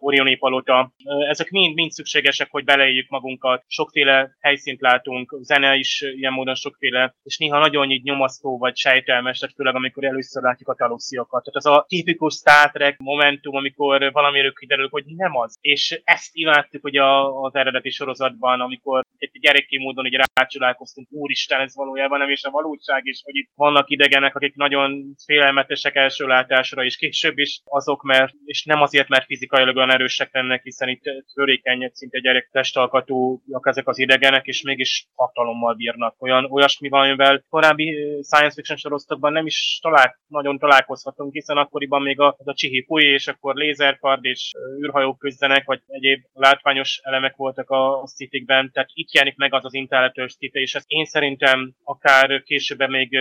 Orioni, palota. Ezek mind, mind szükségesek, hogy beleéljük magunkat. Sokféle helyszínt látunk, zene is ilyen módon sokféle, és néha nagyon így nyomasztó vagy sejtelmes, tehát főleg amikor először látjuk a talusziakat. Tehát az a tipikus Star Trek momentum, amikor valamiről kiderül, hogy nem az. És ezt imádtuk hogy a, az eredeti sorozatban, amikor egy gyerekké módon így rácsodálkoztunk, úristen, ez valójában nem is a valóság, és hogy itt vannak idegenek, akik nagyon félelmetesek első látásra, és később is azok, mert, és nem azért, mert fizikailag olyan erősek lennek, hiszen itt törékeny, szinte gyerek testalkatúak ezek az idegenek, és mégis hatalommal bírnak. Olyan, olyasmi van, amivel korábbi science fiction sorozatokban nem is nagyon találkozhatunk, hiszen akkoriban még a, a csihi fúj, és akkor lézerkard és űrhajók küzdenek, vagy egyéb látványos elemek voltak a szitikben, tehát itt jelenik meg az az intelletős szite, és ezt én szerintem akár később még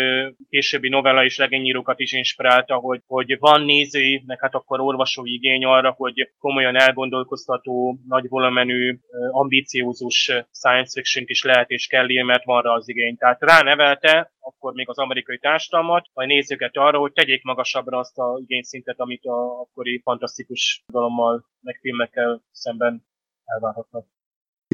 későbbi novella és legényírókat is inspirálta, hogy, hogy van nézői, meg hát akkor olvasói igény arra, hogy komolyan elgondolkoztató, nagy volumenű, ambiciózus science fiction is lehet és kell mert van rá az igény. Tehát ránevelte akkor még az amerikai társadalmat, majd nézőket arra, hogy tegyék magasabbra azt a igényszintet, amit a akkori fantasztikus dalommal, meg filmekkel szemben elvárhatnak.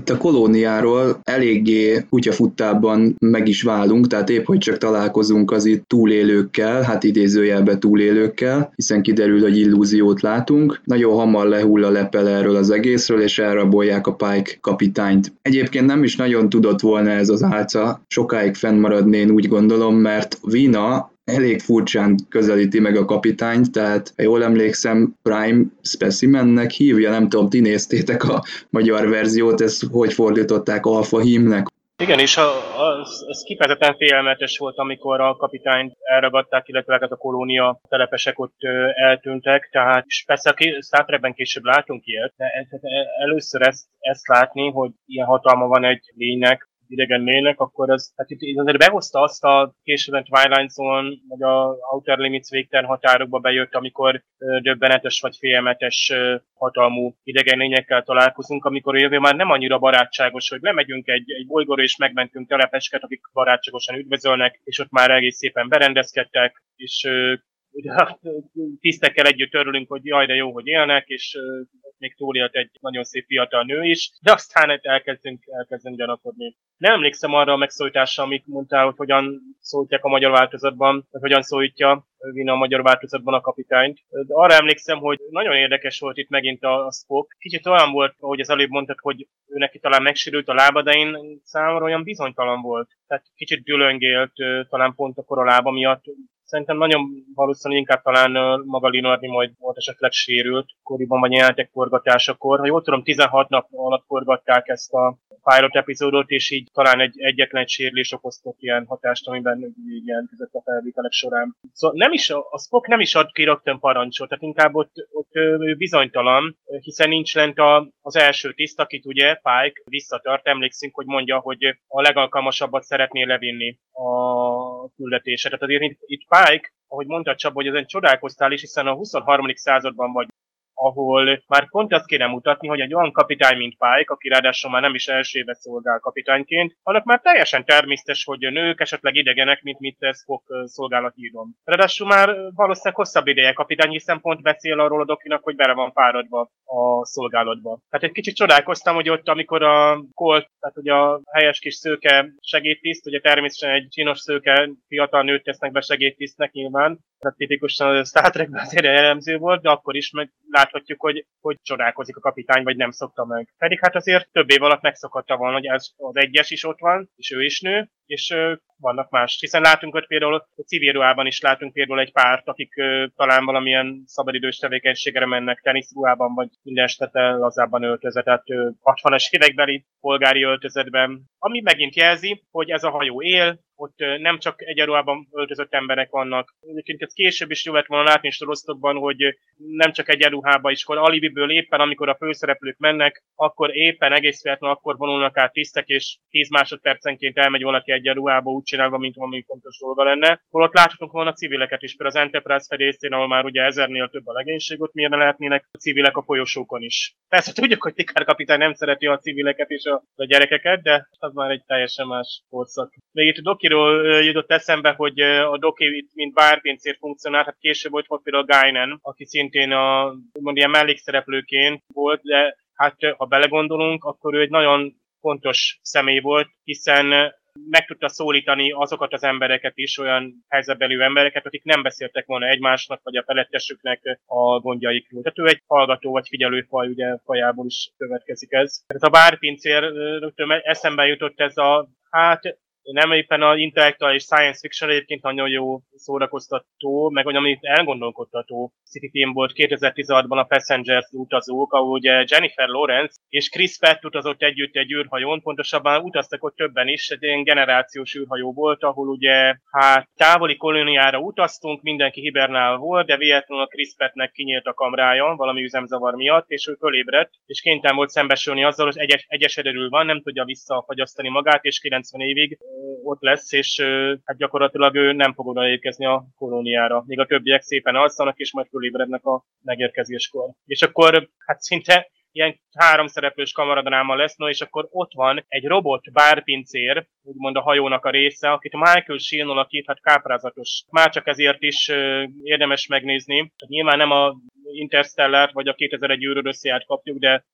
Itt a kolóniáról eléggé kutyafuttában meg is válunk, tehát épp hogy csak találkozunk az itt túlélőkkel, hát idézőjelbe túlélőkkel, hiszen kiderül, hogy illúziót látunk. Nagyon hamar lehull a lepel erről az egészről, és elrabolják a Pike kapitányt. Egyébként nem is nagyon tudott volna ez az álca sokáig fennmaradni, én úgy gondolom, mert Vina elég furcsán közelíti meg a kapitányt, tehát ha jól emlékszem, Prime Specimennek hívja, nem tudom, ti néztétek a magyar verziót, ezt hogy fordították Alfa hímnek? Igen, és az, az kifejezetten félelmetes volt, amikor a kapitányt elragadták, illetve hát a kolónia telepesek ott eltűntek, tehát és persze a Star Trekben később látunk ilyet, de először ezt, ezt látni, hogy ilyen hatalma van egy lénynek, idegen lélek, akkor az, hát itt azért behozta azt a későbben Twilight Zone, vagy a Outer Limits végtelen határokba bejött, amikor döbbenetes vagy félmetes hatalmú idegen lényekkel találkozunk, amikor jövő már nem annyira barátságos, hogy lemegyünk egy, egy bolygóra és megmentünk telepesket, akik barátságosan üdvözölnek, és ott már egész szépen berendezkedtek, és ugye tisztekkel együtt örülünk, hogy jaj, de jó, hogy élnek, és még túlélt egy nagyon szép fiatal nő is, de aztán elkezdünk, elkezdünk gyanakodni. Nem emlékszem arra a megszólításra, amit mondtál, hogy hogyan szólítják a magyar változatban, vagy hogyan szólítja Vina a magyar változatban a kapitányt. De arra emlékszem, hogy nagyon érdekes volt itt megint a, a Spock. Kicsit olyan volt, ahogy az előbb mondtad, hogy ő neki talán megsérült a lába, de én számomra olyan bizonytalan volt. Tehát kicsit dülöngélt, talán pont a korolába miatt Szerintem nagyon valószínű, inkább talán maga Linardi majd volt esetleg sérült koriban vagy jelentek forgatásakor. Ha jól tudom, 16 nap alatt forgatták ezt a pilot epizódot, és így talán egy egyetlen sérülés okoztott ilyen hatást, amiben jelentkezett a felvételek során. Szóval nem is, a Spock nem is ad ki rögtön parancsot, tehát inkább ott, ott bizonytalan, hiszen nincs lent a, az első tiszt, akit ugye Pike visszatart, emlékszünk, hogy mondja, hogy a legalkalmasabbat szeretné levinni a küldetése. Tehát azért itt, itt Pike, ahogy mondta Csaba, hogy ezen csodálkoztál is, hiszen a 23. században vagy ahol már pont azt kéne mutatni, hogy egy olyan kapitány, mint Pike, aki ráadásul már nem is első éve szolgál kapitányként, annak már teljesen természetes, hogy nők, esetleg idegenek, mint mit Spock szolgálatírom. Ráadásul már valószínűleg hosszabb ideje kapitány, hiszen pont beszél arról a dokinak, hogy bele van fáradva a szolgálatba. Tehát egy kicsit csodálkoztam, hogy ott, amikor a Colt, tehát ugye a helyes kis szőke segédtiszt, ugye természetesen egy csinos szőke fiatal nőt tesznek be segédtisztnek nyilván, tehát tipikusan a Star Trekben azért jellemző volt, de akkor is meg láthatjuk, hogy, hogy csodálkozik a kapitány, vagy nem szokta meg. Pedig hát azért több év alatt megszokhatta volna, hogy ez, az egyes is ott van, és ő is nő, és ö, vannak más. Hiszen látunk ott például a civil ruhában is látunk például egy párt, akik ö, talán valamilyen szabadidős tevékenységre mennek teniszruhában, vagy minden estet lazábban öltözve, tehát 60-as évekbeli polgári öltözetben, ami megint jelzi, hogy ez a hajó él, ott nem csak egyenruhában öltözött emberek vannak. Egyébként ez később is jó lett volna látni sorosztokban, hogy nem csak egyenruhában is, hogy alibiből éppen, amikor a főszereplők mennek, akkor éppen egész véletlenül akkor vonulnak át tisztek, és 10 másodpercenként elmegy valaki egyenruhába úgy csinálva, mint valami fontos dolga lenne. Holott láthatunk volna civileket is, például az Enterprise fedélzén, ahol már ugye ezernél több a legénység, ott miért lehetnének a civilek a folyosókon is. Persze tudjuk, hogy Tikár kapitány nem szereti a civileket és a, a gyerekeket, de az már egy teljesen más korszak. Még itt Doki Dokiról jutott eszembe, hogy a Doki itt mint bárpincér funkcionált, hát később volt, volt például Gainen, aki szintén a, mond, ilyen mellékszereplőként volt, de hát ha belegondolunk, akkor ő egy nagyon fontos személy volt, hiszen meg tudta szólítani azokat az embereket is, olyan helyzetbelű embereket, akik nem beszéltek volna egymásnak, vagy a felettesüknek a gondjaikról. Tehát ő egy hallgató vagy figyelőfaj, ugye fajából is következik ez. Tehát a bárpincér eszembe jutott ez a, hát nem éppen a intellektuális science fiction egyébként nagyon jó szórakoztató, meg olyan, amit elgondolkodtató City Team volt 2016-ban a Passengers utazók, ahol ugye Jennifer Lawrence és Chris Pratt utazott együtt egy űrhajón, pontosabban utaztak ott többen is, egy ilyen generációs űrhajó volt, ahol ugye hát távoli kolóniára utaztunk, mindenki hibernál volt, de véletlenül a Chris Prattnek kinyílt a kamrája valami üzemzavar miatt, és ő fölébredt, és kénytelen volt szembesülni azzal, hogy egyes, egyes van, nem tudja visszafagyasztani magát, és 90 évig ott lesz, és hát gyakorlatilag ő nem fog odaérkezni a kolóniára. Még a többiek szépen alszanak, és majd fölébrednek a megérkezéskor. És akkor hát szinte ilyen három szereplős kamaradráma lesz, no, és akkor ott van egy robot bárpincér, úgymond a hajónak a része, akit Michael Sheen alakít, hát káprázatos. Már csak ezért is uh, érdemes megnézni. Nyilván nem a Interstellar vagy a 2001 űröd összejárt kapjuk, de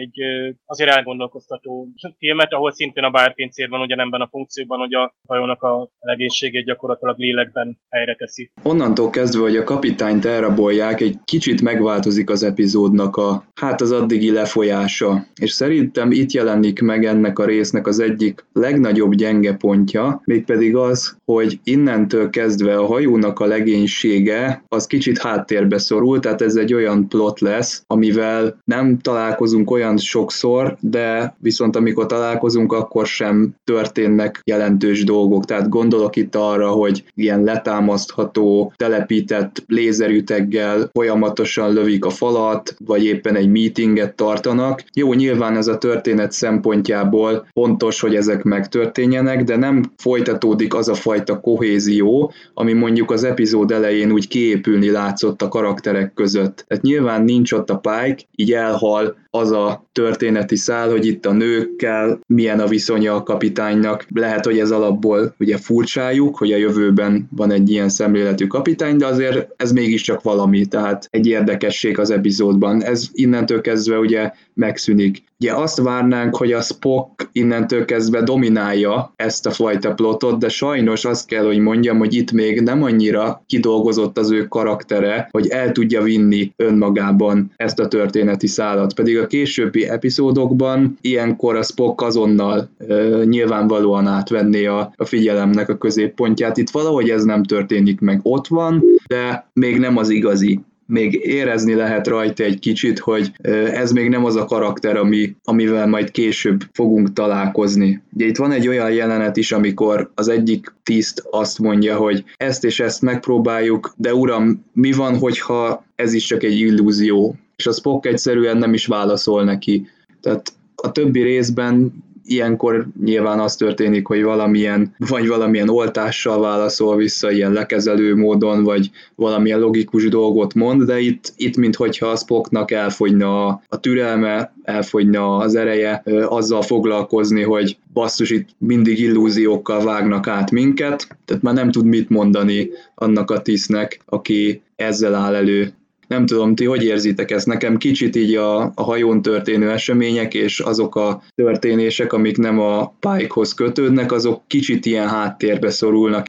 egy azért elgondolkoztató filmet, ahol szintén a bárpincér van ugyanebben a funkcióban, hogy a hajónak a legénységét gyakorlatilag lélekben helyre teszi. Onnantól kezdve, hogy a kapitányt elrabolják, egy kicsit megváltozik az epizódnak a, hát az addigi lefolyása. És szerintem itt jelenik meg ennek a résznek az egyik legnagyobb gyenge pontja, mégpedig az, hogy innentől kezdve a hajónak a legénysége az kicsit háttérbe szorul, tehát ez ez egy olyan plot lesz, amivel nem találkozunk olyan sokszor, de viszont amikor találkozunk, akkor sem történnek jelentős dolgok. Tehát gondolok itt arra, hogy ilyen letámasztható, telepített lézerüteggel folyamatosan lövik a falat, vagy éppen egy meetinget tartanak. Jó, nyilván ez a történet szempontjából fontos, hogy ezek megtörténjenek, de nem folytatódik az a fajta kohézió, ami mondjuk az epizód elején úgy kiépülni látszott a karakterek között. Tehát nyilván nincs ott a Pike, így elhal az a történeti szál, hogy itt a nőkkel milyen a viszonya a kapitánynak. Lehet, hogy ez alapból ugye furcsájuk, hogy a jövőben van egy ilyen szemléletű kapitány, de azért ez mégiscsak valami, tehát egy érdekesség az epizódban. Ez innentől kezdve ugye megszűnik. Ugye azt várnánk, hogy a Spock innentől kezdve dominálja ezt a fajta plotot, de sajnos azt kell, hogy mondjam, hogy itt még nem annyira kidolgozott az ő karaktere, hogy el tudja vinni önmagában ezt a történeti szálat. Pedig a későbbi epizódokban ilyenkor a Spock azonnal e, nyilvánvalóan átvenné a, a figyelemnek a középpontját. Itt valahogy ez nem történik meg. Ott van, de még nem az igazi még érezni lehet rajta egy kicsit, hogy ez még nem az a karakter, ami, amivel majd később fogunk találkozni. Ugye itt van egy olyan jelenet is, amikor az egyik tiszt azt mondja, hogy ezt és ezt megpróbáljuk, de uram, mi van, hogyha ez is csak egy illúzió? És a Spock egyszerűen nem is válaszol neki. Tehát a többi részben ilyenkor nyilván az történik, hogy valamilyen, vagy valamilyen oltással válaszol vissza, ilyen lekezelő módon, vagy valamilyen logikus dolgot mond, de itt, itt minthogyha a Spocknak elfogyna a, a türelme, elfogyna az ereje azzal foglalkozni, hogy basszus, itt mindig illúziókkal vágnak át minket, tehát már nem tud mit mondani annak a tisznek, aki ezzel áll elő nem tudom, ti hogy érzitek ezt? Nekem kicsit így a, a hajón történő események és azok a történések, amik nem a pályhoz kötődnek, azok kicsit ilyen háttérbe szorulnak.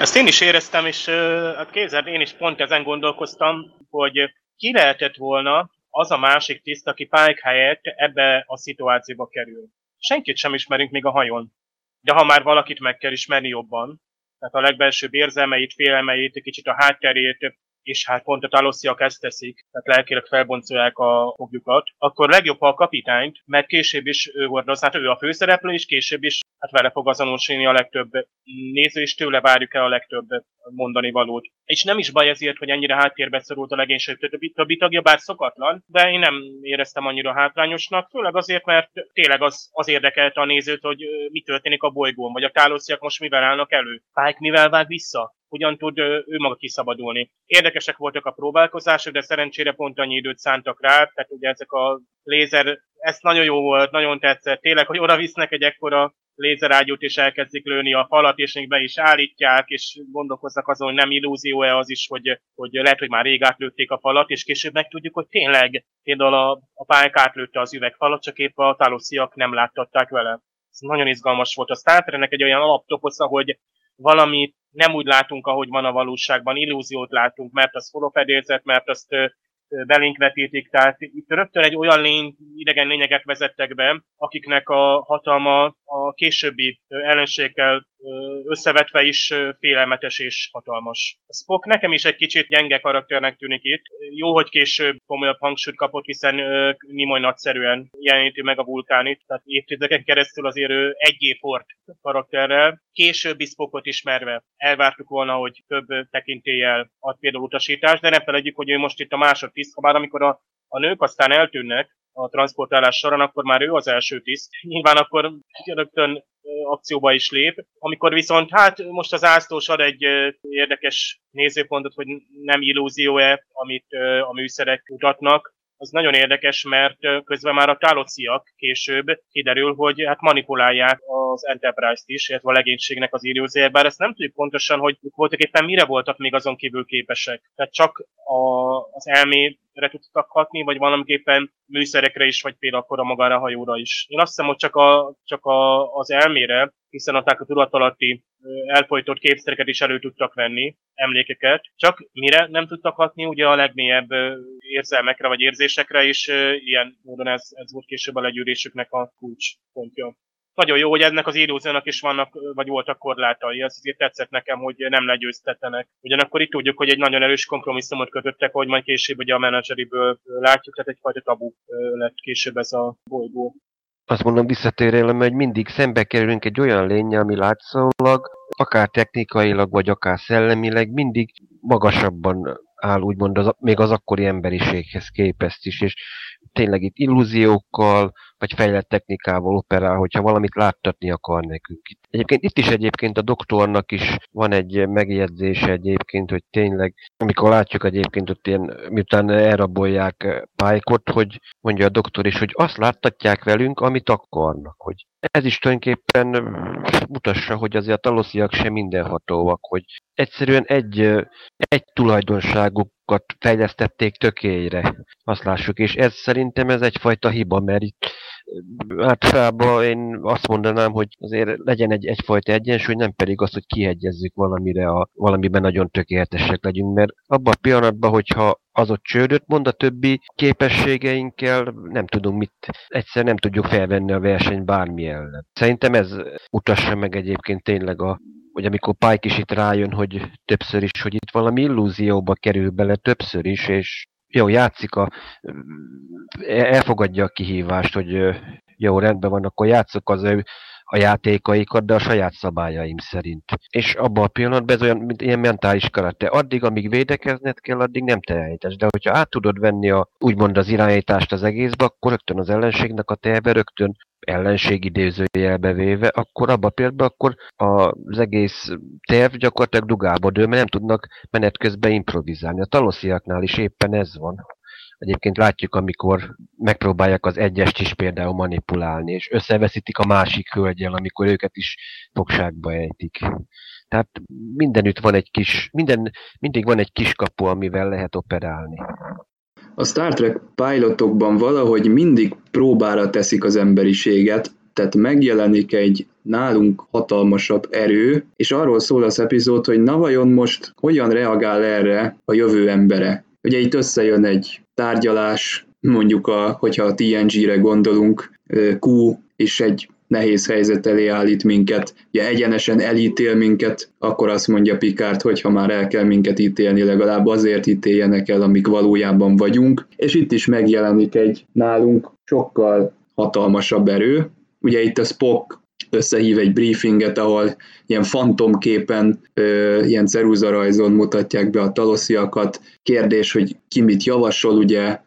Ezt én is éreztem, és hát képzeld, én is pont ezen gondolkoztam, hogy ki lehetett volna az a másik tiszt, aki Pike helyett ebbe a szituációba kerül. Senkit sem ismerünk még a hajón. De ha már valakit meg kell ismerni jobban, tehát a legbelsőbb érzelmeit, félelmeit, kicsit a hátterét, és hát pont a talosziak ezt teszik, tehát lelkileg felboncolják a fogjukat, akkor legjobb, a kapitányt, mert később is ő hordoz, hát ő a főszereplő, és később is hát vele fog azonosulni a legtöbb néző, és tőle várjuk el a legtöbb mondani valót. És nem is baj ezért, hogy ennyire háttérbe szorult a legénység többi, többi tagja, bár szokatlan, de én nem éreztem annyira hátrányosnak, főleg azért, mert tényleg az, az érdekelte a nézőt, hogy mi történik a bolygón, vagy a tálosziak most mivel állnak elő. Pike mivel vág vissza? Hogyan tud ő maga kiszabadulni. Érdekesek voltak a próbálkozások, de szerencsére pont annyi időt szántak rá, tehát ugye ezek a lézer, ez nagyon jó volt, nagyon tetszett. Tényleg, hogy oda visznek egy ekkora lézerágyút, és elkezdik lőni a falat, és még be is állítják, és gondolkoznak azon, hogy nem illúzió-e az is, hogy, hogy lehet, hogy már rég átlőtték a falat, és később megtudjuk, hogy tényleg például a, a pályák átlőtte az üvegfalat, csak épp a tálosziak nem láttatták vele. Ez nagyon izgalmas volt. A Star egy olyan alaptoposza, hogy valamit nem úgy látunk, ahogy van a valóságban, illúziót látunk, mert az holofedélzet, mert azt belénk vetítik, tehát itt rögtön egy olyan lény, idegen lényeget vezettek be, akiknek a hatalma a későbbi ellenségekkel összevetve is félelmetes és hatalmas. A Spock nekem is egy kicsit gyenge karakternek tűnik itt. Jó, hogy később komolyabb hangsúlyt kapott, hiszen Nimoy nagyszerűen jeleníti meg a vulkánit, tehát évtizedeken keresztül azért ő egy évfort karakterrel. Későbbi Spockot ismerve elvártuk volna, hogy több tekintéllyel ad például utasítást, de nem felejtjük, hogy ő most itt a másodtiszt, bár amikor a, a nők aztán eltűnnek, a transportálás során, akkor már ő az első tiszt. Nyilván akkor rögtön akcióba is lép. Amikor viszont, hát most az ászlós ad egy érdekes nézőpontot, hogy nem illúzió-e, amit a műszerek mutatnak, az nagyon érdekes, mert közben már a tálociak később kiderül, hogy hát manipulálják az Enterprise-t is, illetve a legénységnek az írjózéját, bár ezt nem tudjuk pontosan, hogy voltak éppen mire voltak még azon kívül képesek. Tehát csak a, az elmére tudtak hatni, vagy valamiképpen műszerekre is, vagy például akkor a magára hajóra is. Én azt hiszem, hogy csak, a, csak a, az elmére, hiszen a tudatalatti elfolytott képszereket is elő tudtak venni, emlékeket, csak mire nem tudtak hatni, ugye a legmélyebb érzelmekre vagy érzésekre, és ilyen módon ez, ez volt később a legyűrésüknek a kulcspontja. Nagyon jó, hogy ennek az illúziónak is vannak, vagy voltak korlátai. Ez azért tetszett nekem, hogy nem legyőztetenek. Ugyanakkor itt tudjuk, hogy egy nagyon erős kompromisszumot kötöttek, hogy majd később ugye a menedzseriből látjuk, tehát egyfajta tabu lett később ez a bolygó. Azt mondom, visszatérélem, hogy mindig szembe kerülünk egy olyan lénye, ami látszólag, akár technikailag, vagy akár szellemileg mindig magasabban áll úgymond az, még az akkori emberiséghez képest is, és tényleg itt illúziókkal, vagy fejlett technikával operál, hogyha valamit láttatni akar nekünk. Egyébként itt is egyébként a doktornak is van egy megjegyzése egyébként, hogy tényleg, amikor látjuk egyébként ott ilyen, miután elrabolják Pike-ot, hogy mondja a doktor is, hogy azt láttatják velünk, amit akarnak, hogy ez is tulajdonképpen mutassa, hogy azért a talosziak sem mindenhatóak, hogy egyszerűen egy, egy tulajdonságukat fejlesztették tökélyre, azt lássuk, és ez szerintem ez egyfajta hiba, mert itt általában én azt mondanám, hogy azért legyen egy, egyfajta egyensúly, nem pedig az, hogy kiegyezzük valamire, a, valamiben nagyon tökéletesek legyünk, mert abban a pillanatban, hogyha az ott csődöt mond a többi képességeinkkel, nem tudunk mit, egyszer nem tudjuk felvenni a verseny bármi ellen. Szerintem ez utassa meg egyébként tényleg a, hogy amikor Pike is itt rájön, hogy többször is, hogy itt valami illúzióba kerül bele többször is, és jó, játszik a, elfogadja a kihívást, hogy jó, rendben van, akkor játszok az ő a játékaikat, de a saját szabályaim szerint. És abban a pillanatban ez olyan, mint ilyen mentális karate. Addig, amíg védekezned kell, addig nem te De hogyha át tudod venni a, úgymond az irányítást az egészbe, akkor rögtön az ellenségnek a terve rögtön ellenség idézőjelbe véve, akkor abban a pillanatban akkor az egész terv gyakorlatilag dugába dől, mert nem tudnak menet közben improvizálni. A talosziaknál is éppen ez van. Egyébként látjuk, amikor megpróbálják az egyest is például manipulálni, és összeveszítik a másik hölgyel, amikor őket is fogságba ejtik. Tehát mindenütt van egy kis, minden, mindig van egy kis kapu, amivel lehet operálni. A Star Trek pilotokban valahogy mindig próbára teszik az emberiséget, tehát megjelenik egy nálunk hatalmasabb erő, és arról szól az epizód, hogy na vajon most hogyan reagál erre a jövő embere. Ugye itt összejön egy tárgyalás, mondjuk, a, hogyha a TNG-re gondolunk, Q és egy nehéz helyzet elé állít minket, ugye egyenesen elítél minket, akkor azt mondja Picard, hogy ha már el kell minket ítélni, legalább azért ítéljenek el, amik valójában vagyunk, és itt is megjelenik egy nálunk sokkal hatalmasabb erő. Ugye itt a Spock összehív egy briefinget, ahol ilyen fantomképen, ilyen ceruzarajzon mutatják be a talosziakat. Kérdés, hogy ki mit javasol, ugye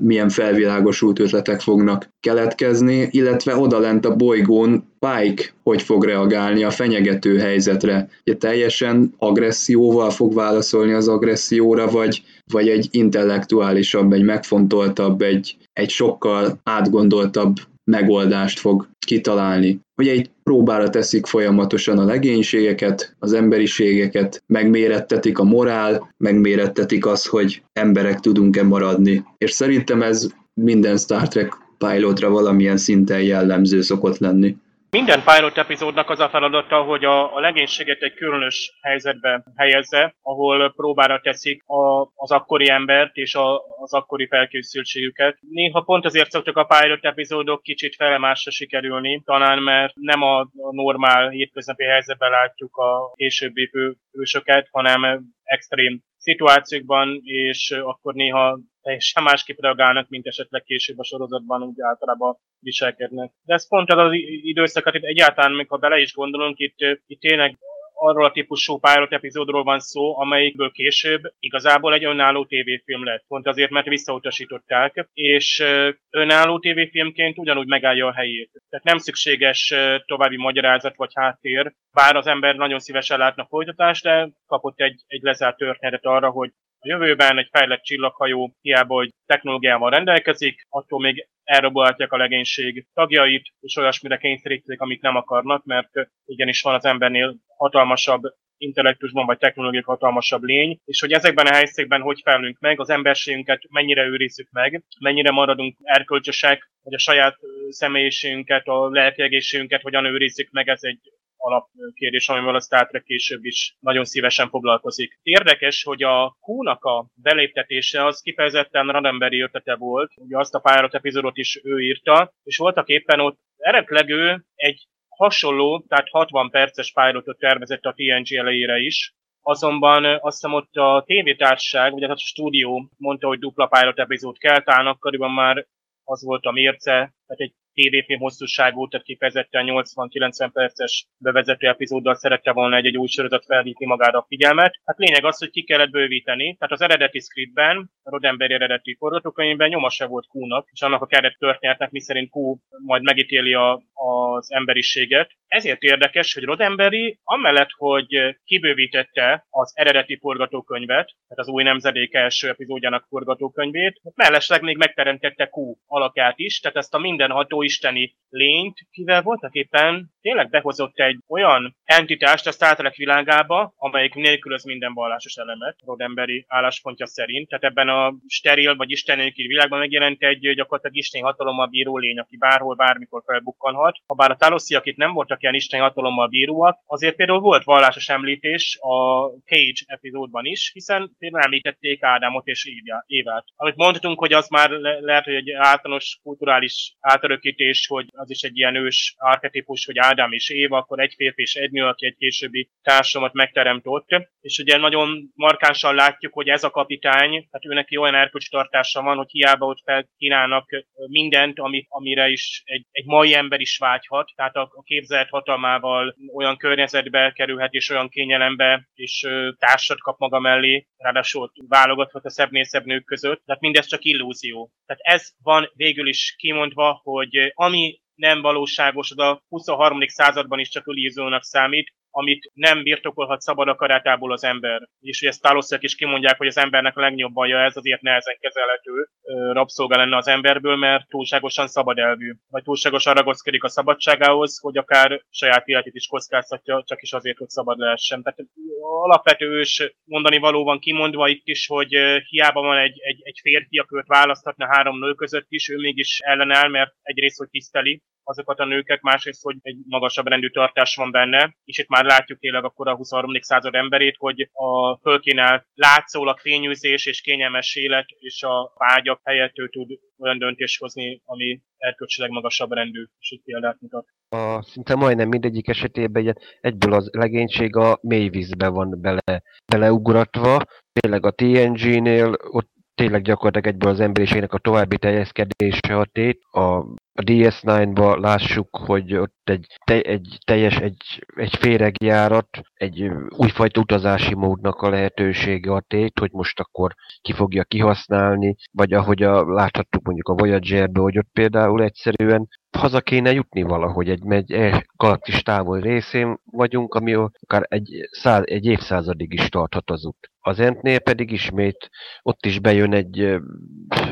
milyen felvilágosult ötletek fognak keletkezni, illetve odalent a bolygón Pike hogy fog reagálni a fenyegető helyzetre. Ugye teljesen agresszióval fog válaszolni az agresszióra, vagy, vagy egy intellektuálisabb, egy megfontoltabb, egy, egy sokkal átgondoltabb megoldást fog kitalálni. Ugye itt próbára teszik folyamatosan a legénységeket, az emberiségeket, megmérettetik a morál, megmérettetik azt, hogy emberek tudunk-e maradni. És szerintem ez minden Star Trek pilotra valamilyen szinten jellemző szokott lenni. Minden pilot epizódnak az a feladata, hogy a, a legénységet egy különös helyzetbe helyezze, ahol próbára teszik a, az akkori embert és a, az akkori felkészültségüket. Néha pont azért szoktak a pilot epizódok kicsit felemásra sikerülni, talán mert nem a, a normál hétköznapi helyzetben látjuk a későbbi hősöket, hanem extrém szituációkban, és akkor néha teljesen másképp reagálnak, mint esetleg később a sorozatban úgy általában viselkednek. De ez pont az az időszakat, itt egyáltalán, mikor bele is gondolunk, itt, itt tényleg arról a típusú pilot epizódról van szó, amelyikből később igazából egy önálló tévéfilm lett. Pont azért, mert visszautasították, és önálló tévéfilmként ugyanúgy megállja a helyét. Tehát nem szükséges további magyarázat vagy háttér, bár az ember nagyon szívesen látna folytatást, de kapott egy, egy lezárt történetet arra, hogy a jövőben egy fejlett csillaghajó hiába, hogy technológiával rendelkezik, attól még elrabolhatják a legénység tagjait, és olyasmire kényszerítik, amit nem akarnak, mert igenis van az embernél hatalmasabb intellektusban vagy technológiai hatalmasabb lény, és hogy ezekben a helyzetekben hogy felünk meg, az emberségünket mennyire őrizzük meg, mennyire maradunk erkölcsösek, hogy a saját személyiségünket, a lelki hogyan őrizzük meg, ez egy alapkérdés, amivel a Star Trek később is nagyon szívesen foglalkozik. Érdekes, hogy a Q-nak a beléptetése az kifejezetten Roddenberry ötlete volt, ugye azt a pilot epizódot is ő írta, és voltak éppen ott eredetileg ő egy hasonló, tehát 60 perces pilotot tervezett a TNG elejére is, azonban azt hiszem ott a tévétársaság, vagy a stúdió mondta, hogy dupla pilot epizód kell, talán akkoriban már az volt a mérce, tehát egy tévéfilm hosszúságú, tehát kifejezetten 80-90 perces bevezető epizóddal szerette volna egy, egy új sorozat felhívni magára a figyelmet. Hát lényeg az, hogy ki kellett bővíteni. Tehát az eredeti scriptben, a Roddenberry eredeti forgatókönyvben nyoma se volt Q-nak, és annak a keret történetnek, miszerint Q majd megítéli a, az emberiséget. Ezért érdekes, hogy Roddenberry amellett, hogy kibővítette az eredeti forgatókönyvet, tehát az új nemzedék első epizódjának forgatókönyvét, mellesleg még megteremtette Q alakját is, tehát ezt a mindenható isteni lényt, kivel voltak éppen tényleg behozott egy olyan entitást a Star Trek világába, amelyik nélkülöz minden vallásos elemet, Rodemberi álláspontja szerint. Tehát ebben a steril vagy istenélküli világban megjelent egy gyakorlatilag isteni hatalommal bíró lény, aki bárhol, bármikor felbukkanhat. Habár a talosziak itt nem voltak ilyen isteni hatalommal bíróak, azért például volt vallásos említés a Cage epizódban is, hiszen például említették Ádámot és Évát. Amit mondhatunk, hogy az már le- lehet, hogy egy általános kulturális átörökítés, hogy az is egy ilyen ős archetípus, hogy Ádám és Éva, akkor egy férfi és egy nő, aki egy későbbi társamat megteremtott. És ugye nagyon markánsan látjuk, hogy ez a kapitány, tehát ő neki olyan erkölcsi tartása van, hogy hiába ott felkínálnak mindent, ami, amire is egy, egy mai ember is vágyhat, tehát a, a képzelt hatalmával olyan környezetbe kerülhet, és olyan kényelembe, és társat kap maga mellé, ráadásul válogathat a szebbnél szebb nők között, tehát mindez csak illúzió. Tehát ez van végül is kimondva, hogy ami nem valóságos, az a 23. században is csak illúziónak számít, amit nem birtokolhat szabad akarátából az ember. És hogy ezt Taloszek is kimondják, hogy az embernek a legnagyobb baja ez, azért nehezen kezelhető rabszolga lenne az emberből, mert túlságosan szabad elvű, vagy túlságosan ragaszkodik a szabadságához, hogy akár saját életét is kockáztatja, csak is azért, hogy szabad lehessen. Tehát alapvető ős mondani való van kimondva itt is, hogy hiába van egy, egy, egy férfi, aki őt választhatna három nő között is, ő mégis ellenáll, mert egyrészt, hogy tiszteli, azokat a nőket, másrészt, hogy egy magasabb rendű tartás van benne, és itt már látjuk tényleg akkor a 23. század emberét, hogy a fölkínált látszólag fényűzés és kényelmes élet és a vágyak helyett ő tud olyan döntést hozni, ami erkölcsileg magasabb rendű, és itt példát mutat. A, szinte majdnem mindegyik esetében egyből az legénység a mélyvízbe van bele, beleugratva. Tényleg a TNG-nél ott tényleg gyakorlatilag egyből az emberiségnek a további teljeszkedése a tét. A a DS9-ba lássuk, hogy ott egy, te, egy teljes, egy, egy féregjárat, egy újfajta utazási módnak a lehetősége a tét, hogy most akkor ki fogja kihasználni, vagy ahogy a, láthattuk mondjuk a Voyager-be, hogy ott például egyszerűen haza kéne jutni valahogy, egy, egy galaktis távol részén vagyunk, ami akár egy, száz, egy évszázadig is tarthat az út. Az Entnél pedig ismét ott is bejön egy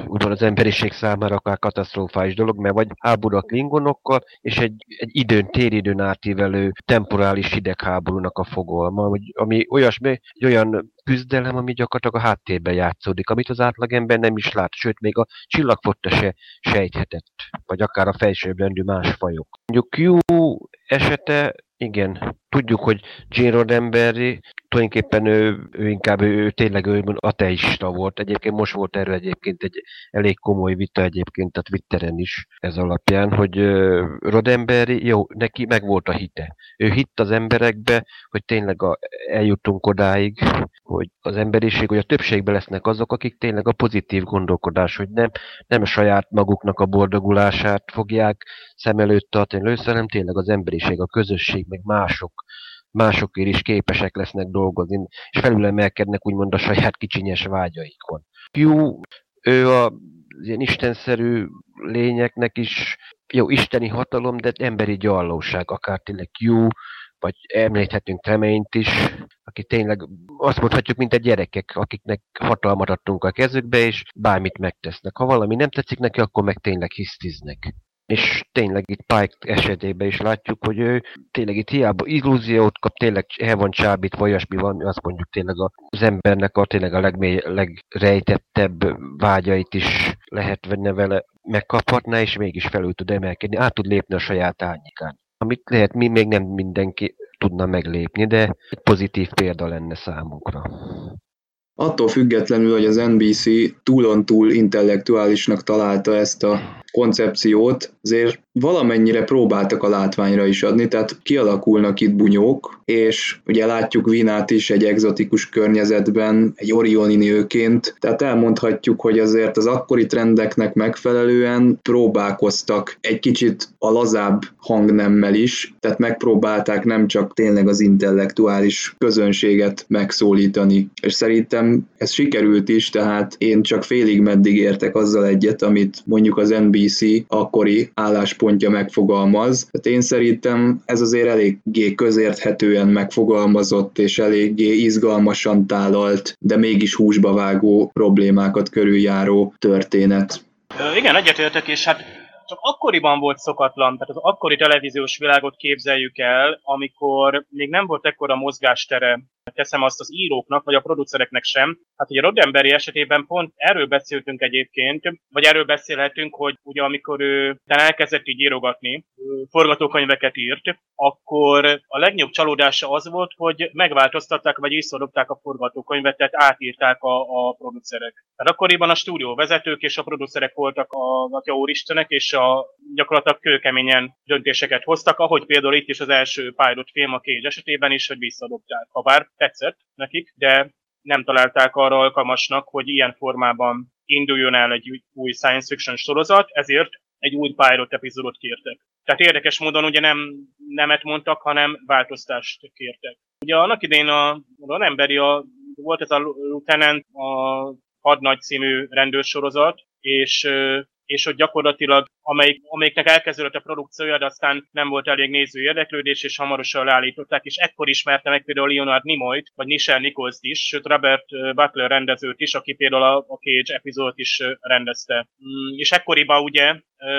úgymond az emberiség számára akár katasztrofális dolog, mert vagy háború a klingonokkal, és egy, egy időn, téridőn átívelő temporális hidegháborúnak a fogalma, ami olyasmi, egy olyan küzdelem, ami gyakorlatilag a háttérben játszódik, amit az átlagember nem is lát, sőt, még a csillagfotta se sejthetett, vagy akár a felsőbbrendű más fajok. Mondjuk Q esete, igen, tudjuk, hogy Gene Roddenberry tulajdonképpen ő, ő inkább ő, ő tényleg ő ateista volt. Egyébként most volt erről egyébként egy elég komoly vita egyébként a Twitteren is ez alapján, hogy uh, Roddenberry, jó, neki meg volt a hite. Ő hitt az emberekbe, hogy tényleg a, eljutunk odáig, hogy az emberiség, hogy a többségben lesznek azok, akik tényleg a pozitív gondolkodás, hogy nem, nem a saját maguknak a boldogulását fogják szem előtt tartani hanem tényleg az emberiség, a közösség, meg mások másokért is képesek lesznek dolgozni, és felülemelkednek úgymond a saját kicsinyes vágyaikon. Q, ő a ilyen istenszerű lényeknek is jó, isteni hatalom, de emberi gyarlóság, akár tényleg Q, vagy említhetünk Treményt is, aki tényleg azt mondhatjuk, mint a gyerekek, akiknek hatalmat adtunk a kezükbe, és bármit megtesznek. Ha valami nem tetszik neki, akkor meg tényleg hisztiznek és tényleg itt Pike esetében is látjuk, hogy ő tényleg itt hiába illúziót kap, tényleg el van csábít, vagy olyasmi van, azt mondjuk tényleg az embernek a tényleg a legmély, legrejtettebb vágyait is lehet venne vele megkaphatná, és mégis felül tud emelkedni, át tud lépni a saját árnyékán. Amit lehet, mi még nem mindenki tudna meglépni, de egy pozitív példa lenne számunkra. Attól függetlenül, hogy az NBC túlon túl intellektuálisnak találta ezt a koncepciót, azért valamennyire próbáltak a látványra is adni, tehát kialakulnak itt bunyók, és ugye látjuk Vinát is egy egzotikus környezetben, egy orioni nőként, tehát elmondhatjuk, hogy azért az akkori trendeknek megfelelően próbálkoztak egy kicsit a lazább hangnemmel is, tehát megpróbálták nem csak tényleg az intellektuális közönséget megszólítani, és szerintem ez sikerült is, tehát én csak félig meddig értek azzal egyet, amit mondjuk az NBC akkori állás álláspontja megfogalmaz. Tehát én szerintem ez azért eléggé közérthetően megfogalmazott és eléggé izgalmasan tálalt, de mégis húsba vágó problémákat körüljáró történet. Igen, egyetértek, és hát csak akkoriban volt szokatlan, tehát az akkori televíziós világot képzeljük el, amikor még nem volt ekkora mozgástere teszem azt az íróknak, vagy a producereknek sem. Hát ugye Roddenberry esetében pont erről beszéltünk egyébként, vagy erről beszélhetünk, hogy ugye amikor ő elkezdett így írogatni, forgatókönyveket írt, akkor a legnagyobb csalódása az volt, hogy megváltoztatták, vagy észrevadták a forgatókönyvet, tehát átírták a, a producerek. Tehát akkoriban a stúdió vezetők és a producerek voltak a Atya Úristenek, és a gyakorlatilag kőkeményen döntéseket hoztak, ahogy például itt is az első pilot film a Cage esetében is, hogy visszadobták. Habár tetszett nekik, de nem találták arra alkalmasnak, hogy ilyen formában induljon el egy új science fiction sorozat, ezért egy új pilot epizódot kértek. Tehát érdekes módon ugye nem nemet mondtak, hanem változtást kértek. Ugye annak idején a Ronenberry a, volt ez a Lieutenant, a hadnagy című rendőrsorozat, és és hogy gyakorlatilag amelyik, amelyiknek elkezdődött a produkciója, de aztán nem volt elég néző érdeklődés, és hamarosan leállították, és ekkor ismerte meg például Leonard Nimoyt, vagy Michelle nichols is, sőt Robert Butler rendezőt is, aki például a, a Cage epizódot is rendezte. Mm, és ekkoriban ugye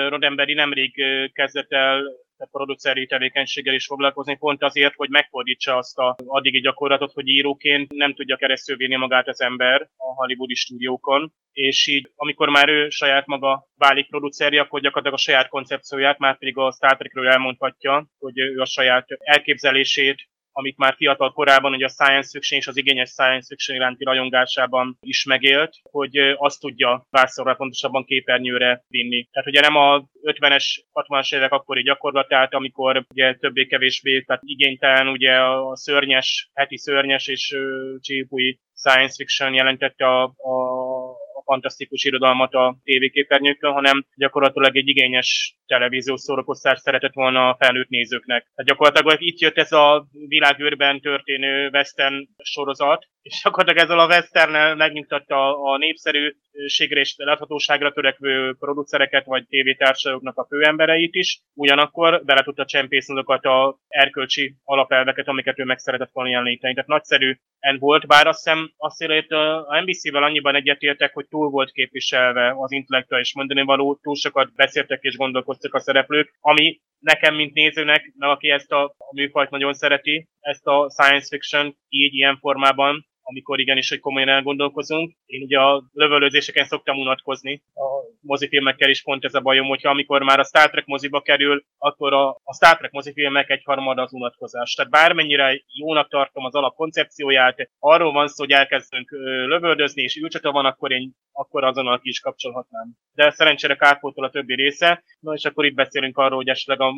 Roddenberry nemrég kezdett el produceri tevékenységgel is foglalkozni, pont azért, hogy megfordítsa azt a addigi gyakorlatot, hogy íróként nem tudja keresztülvinni magát az ember a hollywoodi stúdiókon, és így amikor már ő saját maga válik producerje, akkor gyakorlatilag a saját koncepcióját, már pedig a Star Trekről elmondhatja, hogy ő a saját elképzelését amit már fiatal korában hogy a science fiction és az igényes science fiction iránti rajongásában is megélt, hogy azt tudja vászorra pontosabban képernyőre vinni. Tehát ugye nem a 50-es, 60-as évek akkori gyakorlatát, amikor ugye többé-kevésbé, tehát igénytelen ugye a szörnyes, heti szörnyes és csípúi science fiction jelentette a, a fantasztikus irodalmat a tévéképernyőkön, hanem gyakorlatilag egy igényes televíziós szórakoztás szeretett volna a felnőtt nézőknek. Tehát gyakorlatilag itt jött ez a világűrben történő western sorozat, és gyakorlatilag ezzel a western megnyugtatta a népszerűségre és láthatóságra törekvő producereket vagy tévétársaságoknak a főembereit is, ugyanakkor bele tudta csempészni azokat a erkölcsi alapelveket, amiket ő meg szeretett volna jeleníteni. Tehát nagyszerű en volt, bár azt hiszem hogy a NBC-vel annyiban egyetértek, hogy túl volt képviselve az intellektuális mondani való, túl sokat beszéltek és gondolkoztak a szereplők, ami nekem, mint nézőnek, aki ezt a, a műfajt nagyon szereti, ezt a science fiction így ilyen formában, amikor igenis, hogy komolyan elgondolkozunk. Én ugye a lövöldözéseken szoktam unatkozni. A mozifilmekkel is pont ez a bajom, hogyha amikor már a Star Trek moziba kerül, akkor a, a Star Trek mozifilmek egy harmada az unatkozás. Tehát bármennyire jónak tartom az alapkoncepcióját, arról van szó, hogy elkezdünk lövöldözni, és űrcsata van, akkor én akkor azonnal ki is kapcsolhatnám. De szerencsére kárpótol a többi része, na és akkor itt beszélünk arról, hogy esetleg a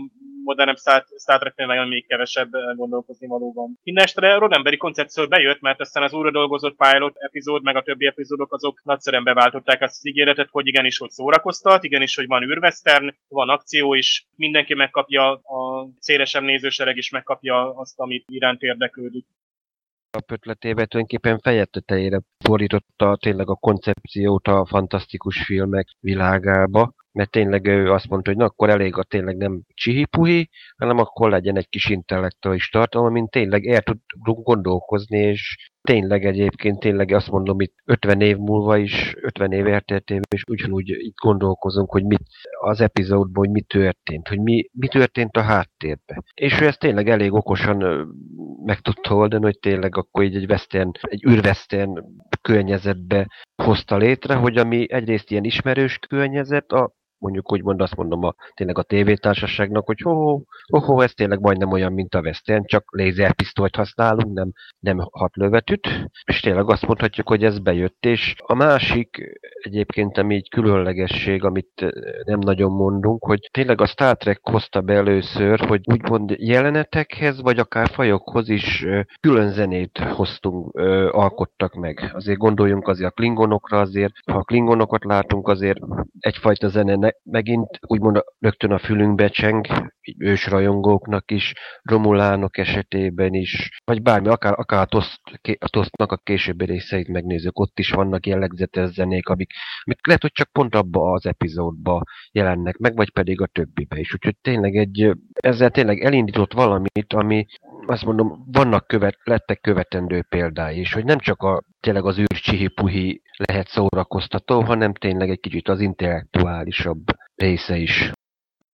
modernebb Star Trek még kevesebb gondolkozni valóban. Mindenestre Roddenberry koncepció bejött, mert aztán az újra dolgozott pilot epizód, meg a többi epizódok azok nagyszerűen beváltották ezt az ígéretet, hogy igenis, hogy szórakoztat, igenis, hogy van űrvesztern, van akció is, mindenki megkapja, a szélesebb nézősereg is megkapja azt, amit iránt érdeklődik ötletébe tulajdonképpen feje tetejére fordította tényleg a koncepciót a fantasztikus filmek világába, mert tényleg ő azt mondta, hogy na akkor elég a tényleg nem csihipuhi, hanem akkor legyen egy kis intellektuális tartalom, amin tényleg el tudunk gondolkozni, és tényleg egyébként tényleg azt mondom, itt 50 év múlva is, 50 év elteltében is ugyanúgy itt gondolkozunk, hogy mit az epizódban, hogy mi történt, hogy mi, mi történt a háttérben. És ő ezt tényleg elég okosan meg tudta oldani, hogy tényleg akkor így egy western, egy űrvesztern környezetbe hozta létre, hogy ami egyrészt ilyen ismerős környezet, a mondjuk úgymond azt mondom a, tényleg a tévétársaságnak, hogy ho, ho, ez tényleg majdnem olyan, mint a Western, csak lézerpisztolyt használunk, nem, nem hat lövetüt, és tényleg azt mondhatjuk, hogy ez bejött, és a másik egyébként, ami így különlegesség, amit nem nagyon mondunk, hogy tényleg a Star Trek hozta be először, hogy úgymond jelenetekhez, vagy akár fajokhoz is külön zenét hoztunk, alkottak meg. Azért gondoljunk azért a klingonokra, azért, ha a klingonokat látunk, azért egyfajta zene megint úgymond rögtön a fülünkbe cseng, ősrajongóknak is, romulánok esetében is, vagy bármi, akár, akár a, toszt, a tosztnak a későbbi részeit megnézzük, ott is vannak jellegzetes zenék, amik, amik lehet, hogy csak pont abba az epizódba jelennek meg, vagy pedig a többibe is. Úgyhogy tényleg egy, ezzel tényleg elindított valamit, ami azt mondom, vannak követ, lettek követendő példái is, hogy nem csak a, tényleg az űrcsihi-puhi lehet szórakoztató, hanem tényleg egy kicsit az intellektuálisabb része is.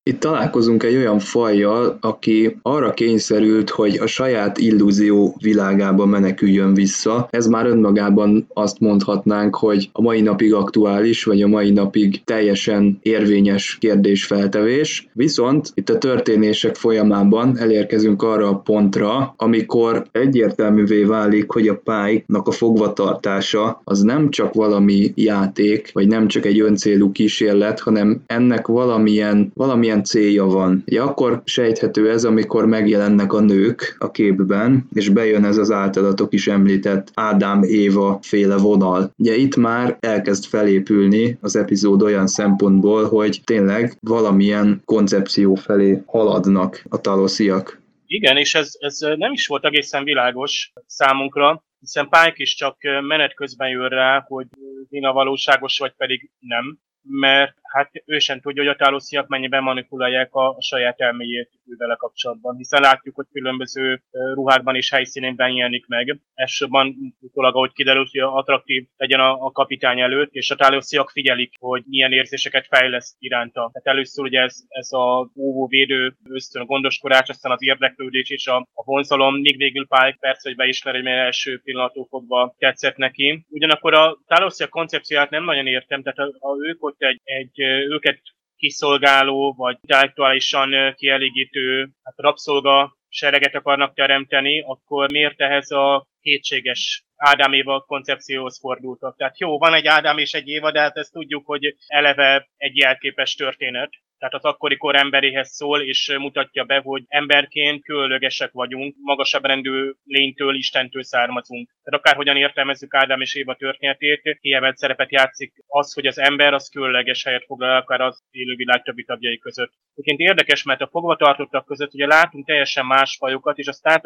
Itt találkozunk egy olyan fajjal, aki arra kényszerült, hogy a saját illúzió világába meneküljön vissza. Ez már önmagában azt mondhatnánk, hogy a mai napig aktuális, vagy a mai napig teljesen érvényes kérdésfeltevés. Viszont itt a történések folyamában elérkezünk arra a pontra, amikor egyértelművé válik, hogy a pálynak a fogvatartása az nem csak valami játék, vagy nem csak egy öncélú kísérlet, hanem ennek valamilyen, valamilyen milyen célja van. Ugye akkor sejthető ez, amikor megjelennek a nők a képben, és bejön ez az általatok is említett Ádám-Éva féle vonal. Ugye itt már elkezd felépülni az epizód olyan szempontból, hogy tényleg valamilyen koncepció felé haladnak a talosziak. Igen, és ez, ez nem is volt egészen világos számunkra, hiszen Pike is csak menet közben jön rá, hogy Dina valóságos, vagy pedig nem mert hát ő sem tudja, hogy a tálosziak mennyiben manipulálják a, a saját elméjét vele kapcsolatban, hiszen látjuk, hogy különböző ruhákban és helyszínekben jelenik meg. Elsősorban utólag, ahogy kiderült, hogy attraktív legyen a, a kapitány előtt, és a tálosziak figyelik, hogy milyen érzéseket fejleszt iránta. Tehát először ugye ez, ez a óvó védő ösztön, a gondoskodás, aztán az érdeklődés és a, a vonzalom, míg végül Pike persze, hogy beismeri, mert első pillanattól fogva tetszett neki. Ugyanakkor a tálosziak koncepcióját nem nagyon értem, tehát ha, ha ők ott egy, egy őket kiszolgáló, vagy intellektuálisan kielégítő hát rabszolga sereget akarnak teremteni, akkor miért ehhez a kétséges Ádám Éva koncepcióhoz fordultak. Tehát jó, van egy Ádám és egy Éva, de hát ezt tudjuk, hogy eleve egy jelképes történet tehát az akkori kor emberéhez szól, és mutatja be, hogy emberként különlegesek vagyunk, magasabb rendű lénytől, Istentől származunk. Tehát akárhogyan értelmezzük Ádám és Éva történetét, kiemelt szerepet játszik az, hogy az ember az különleges helyet foglal akár az élővilág többi tagjai között. Egyébként érdekes, mert a fogvatartottak között ugye látunk teljesen más fajokat, és a Star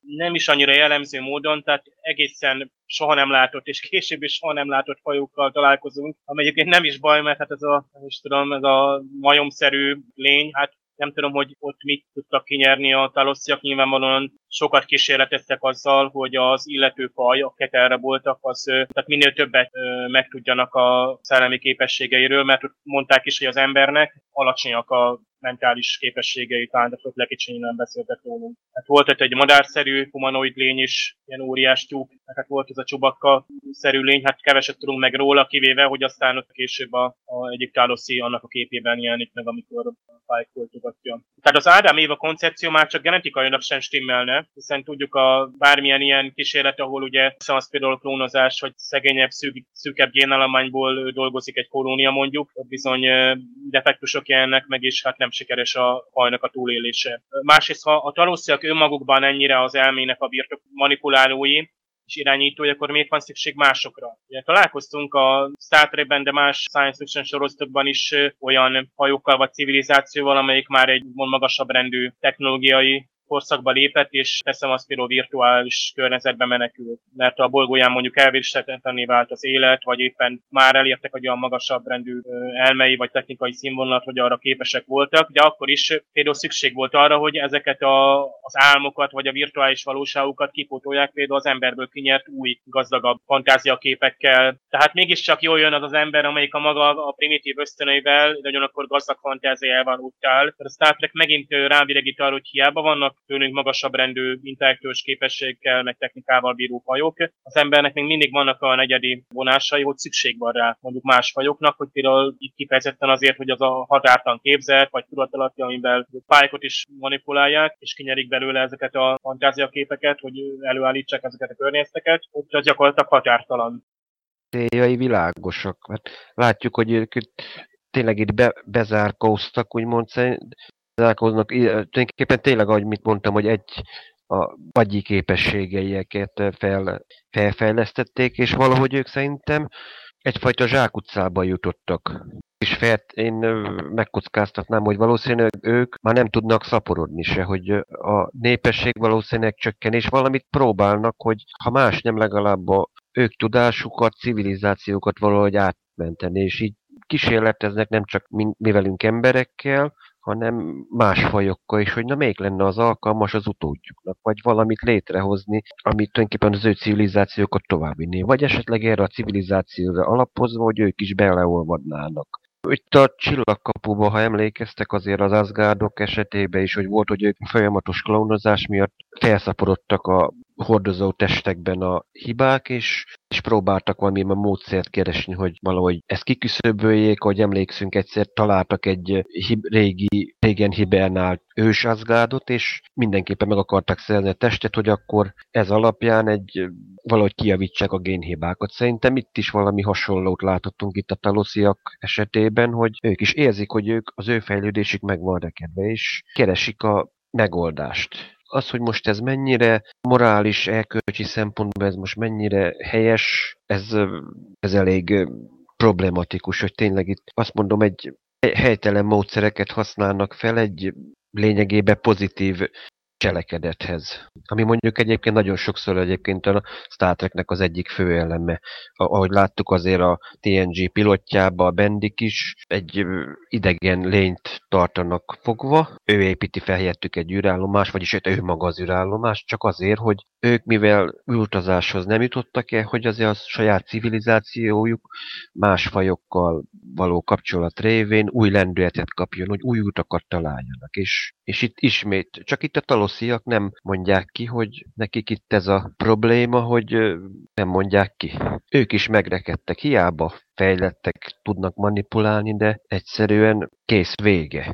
nem is annyira jellemző módon, tehát egészen soha nem látott, és később is soha nem látott fajokkal találkozunk, ami egyébként nem is baj, mert hát ez a, nem is tudom, ez a majomszerű lény, hát nem tudom, hogy ott mit tudtak kinyerni a talossziak, nyilvánvalóan sokat kísérleteztek azzal, hogy az illető faj, a ketelre voltak, az, tehát minél többet megtudjanak a szellemi képességeiről, mert mondták is, hogy az embernek alacsonyak a mentális képességei, talán de ott nem beszéltek rólunk. Hát volt ott egy madárszerű humanoid lény is, ilyen óriás tyúk, hát volt ez a csubakka-szerű lény, hát keveset tudunk meg róla, kivéve, hogy aztán ott később a, a egyik táloszi annak a képében jelenik meg, amikor a Pike folytogatja. Tehát az Ádám Éva koncepció már csak genetikailag sem stimmelne, hiszen tudjuk a bármilyen ilyen kísérlet, ahol ugye az például klónozás, vagy szegényebb, szűk, szűkebb génállományból dolgozik egy kolónia mondjuk, ott bizony defektusok jelennek meg, és hát nem sikeres a fajnak a túlélése. Másrészt, ha a talósziak önmagukban ennyire az elmének a birtok manipulálói, és irányítói, akkor miért van szükség másokra? Ugye találkoztunk a Star Trekben, de más science fiction sorozatokban is olyan hajókkal vagy civilizációval, amelyik már egy magasabb rendű technológiai korszakba lépett, és teszem azt például virtuális környezetbe menekült, mert a bolygóján mondjuk elviselhetetlené vált az élet, vagy éppen már elértek egy olyan magasabb rendű elmei vagy technikai színvonalat, hogy arra képesek voltak, de akkor is például szükség volt arra, hogy ezeket a, az álmokat vagy a virtuális valóságukat kipótolják például az emberből kinyert új, gazdagabb fantáziaképekkel. Tehát mégiscsak jól jön az az ember, amelyik a maga a primitív ösztöneivel, de ugyanakkor gazdag fantáziával úttál. A Star Trek megint rávilegít arra, hogy hiába vannak tőlünk magasabb rendű intellektuális képességekkel, meg technikával bíró fajok. Az embernek még mindig vannak a negyedi vonásai, hogy szükség van rá mondjuk más fajoknak, hogy például itt kifejezetten azért, hogy az a határtan képzelt, vagy tudatalatti, amivel fájkot is manipulálják, és kinyerik belőle ezeket a fantáziaképeket, hogy előállítsák ezeket a környezeteket, ott az gyakorlatilag határtalan céljai világosak. Hát látjuk, hogy ők tényleg itt be, bezárkóztak, úgymond bezárkóznak, tulajdonképpen tényleg, ahogy mit mondtam, hogy egy a vagyi képességeieket fel, felfejlesztették, és valahogy ők szerintem egyfajta zsákutcába jutottak. És felt, én megkockáztatnám, hogy valószínűleg ők már nem tudnak szaporodni se, hogy a népesség valószínűleg csökken, és valamit próbálnak, hogy ha más nem legalább a ők tudásukat, civilizációkat valahogy átmenteni, és így kísérleteznek nem csak mi, mi velünk emberekkel, hanem más fajokkal is, hogy na melyik lenne az alkalmas az utódjuknak, vagy valamit létrehozni, amit tulajdonképpen az ő civilizációkat továbbvinné, vagy esetleg erre a civilizációra alapozva, hogy ők is beleolvadnának. Itt a csillagkapuba, ha emlékeztek, azért az Asgardok esetében is, hogy volt, hogy ők folyamatos klónozás miatt felszaporodtak a hordozó testekben a hibák, és, és próbáltak valami módszert keresni, hogy valahogy ezt kiküszöböljék, hogy emlékszünk, egyszer találtak egy hib, régi, régen hibernált ős Asgardot, és mindenképpen meg akartak szerzni a testet, hogy akkor ez alapján egy valahogy kiavítsák a génhibákat. Szerintem itt is valami hasonlót láthatunk itt a talosziak esetében, hogy ők is érzik, hogy ők az ő fejlődésük meg van rekedve, és keresik a megoldást az, hogy most ez mennyire morális, elkölcsi szempontból ez most mennyire helyes, ez, ez elég problematikus, hogy tényleg itt azt mondom, egy helytelen módszereket használnak fel egy lényegében pozitív cselekedethez. Ami mondjuk egyébként nagyon sokszor egyébként a Star Treknek az egyik fő eleme. Ahogy láttuk azért a TNG pilotjába a Bendik is egy idegen lényt tartanak fogva. Ő építi fel egy űrállomás, vagyis ő maga az űrállomás, csak azért, hogy ők mivel űrutazáshoz nem jutottak el, hogy azért a saját civilizációjuk más fajokkal való kapcsolat révén új lendületet kapjon, hogy új utakat találjanak. És, és itt ismét, csak itt a talosziak nem mondják ki, hogy nekik itt ez a probléma, hogy nem mondják ki. Ők is megrekedtek, hiába fejlettek, tudnak manipulálni, de egyszerűen kész vége.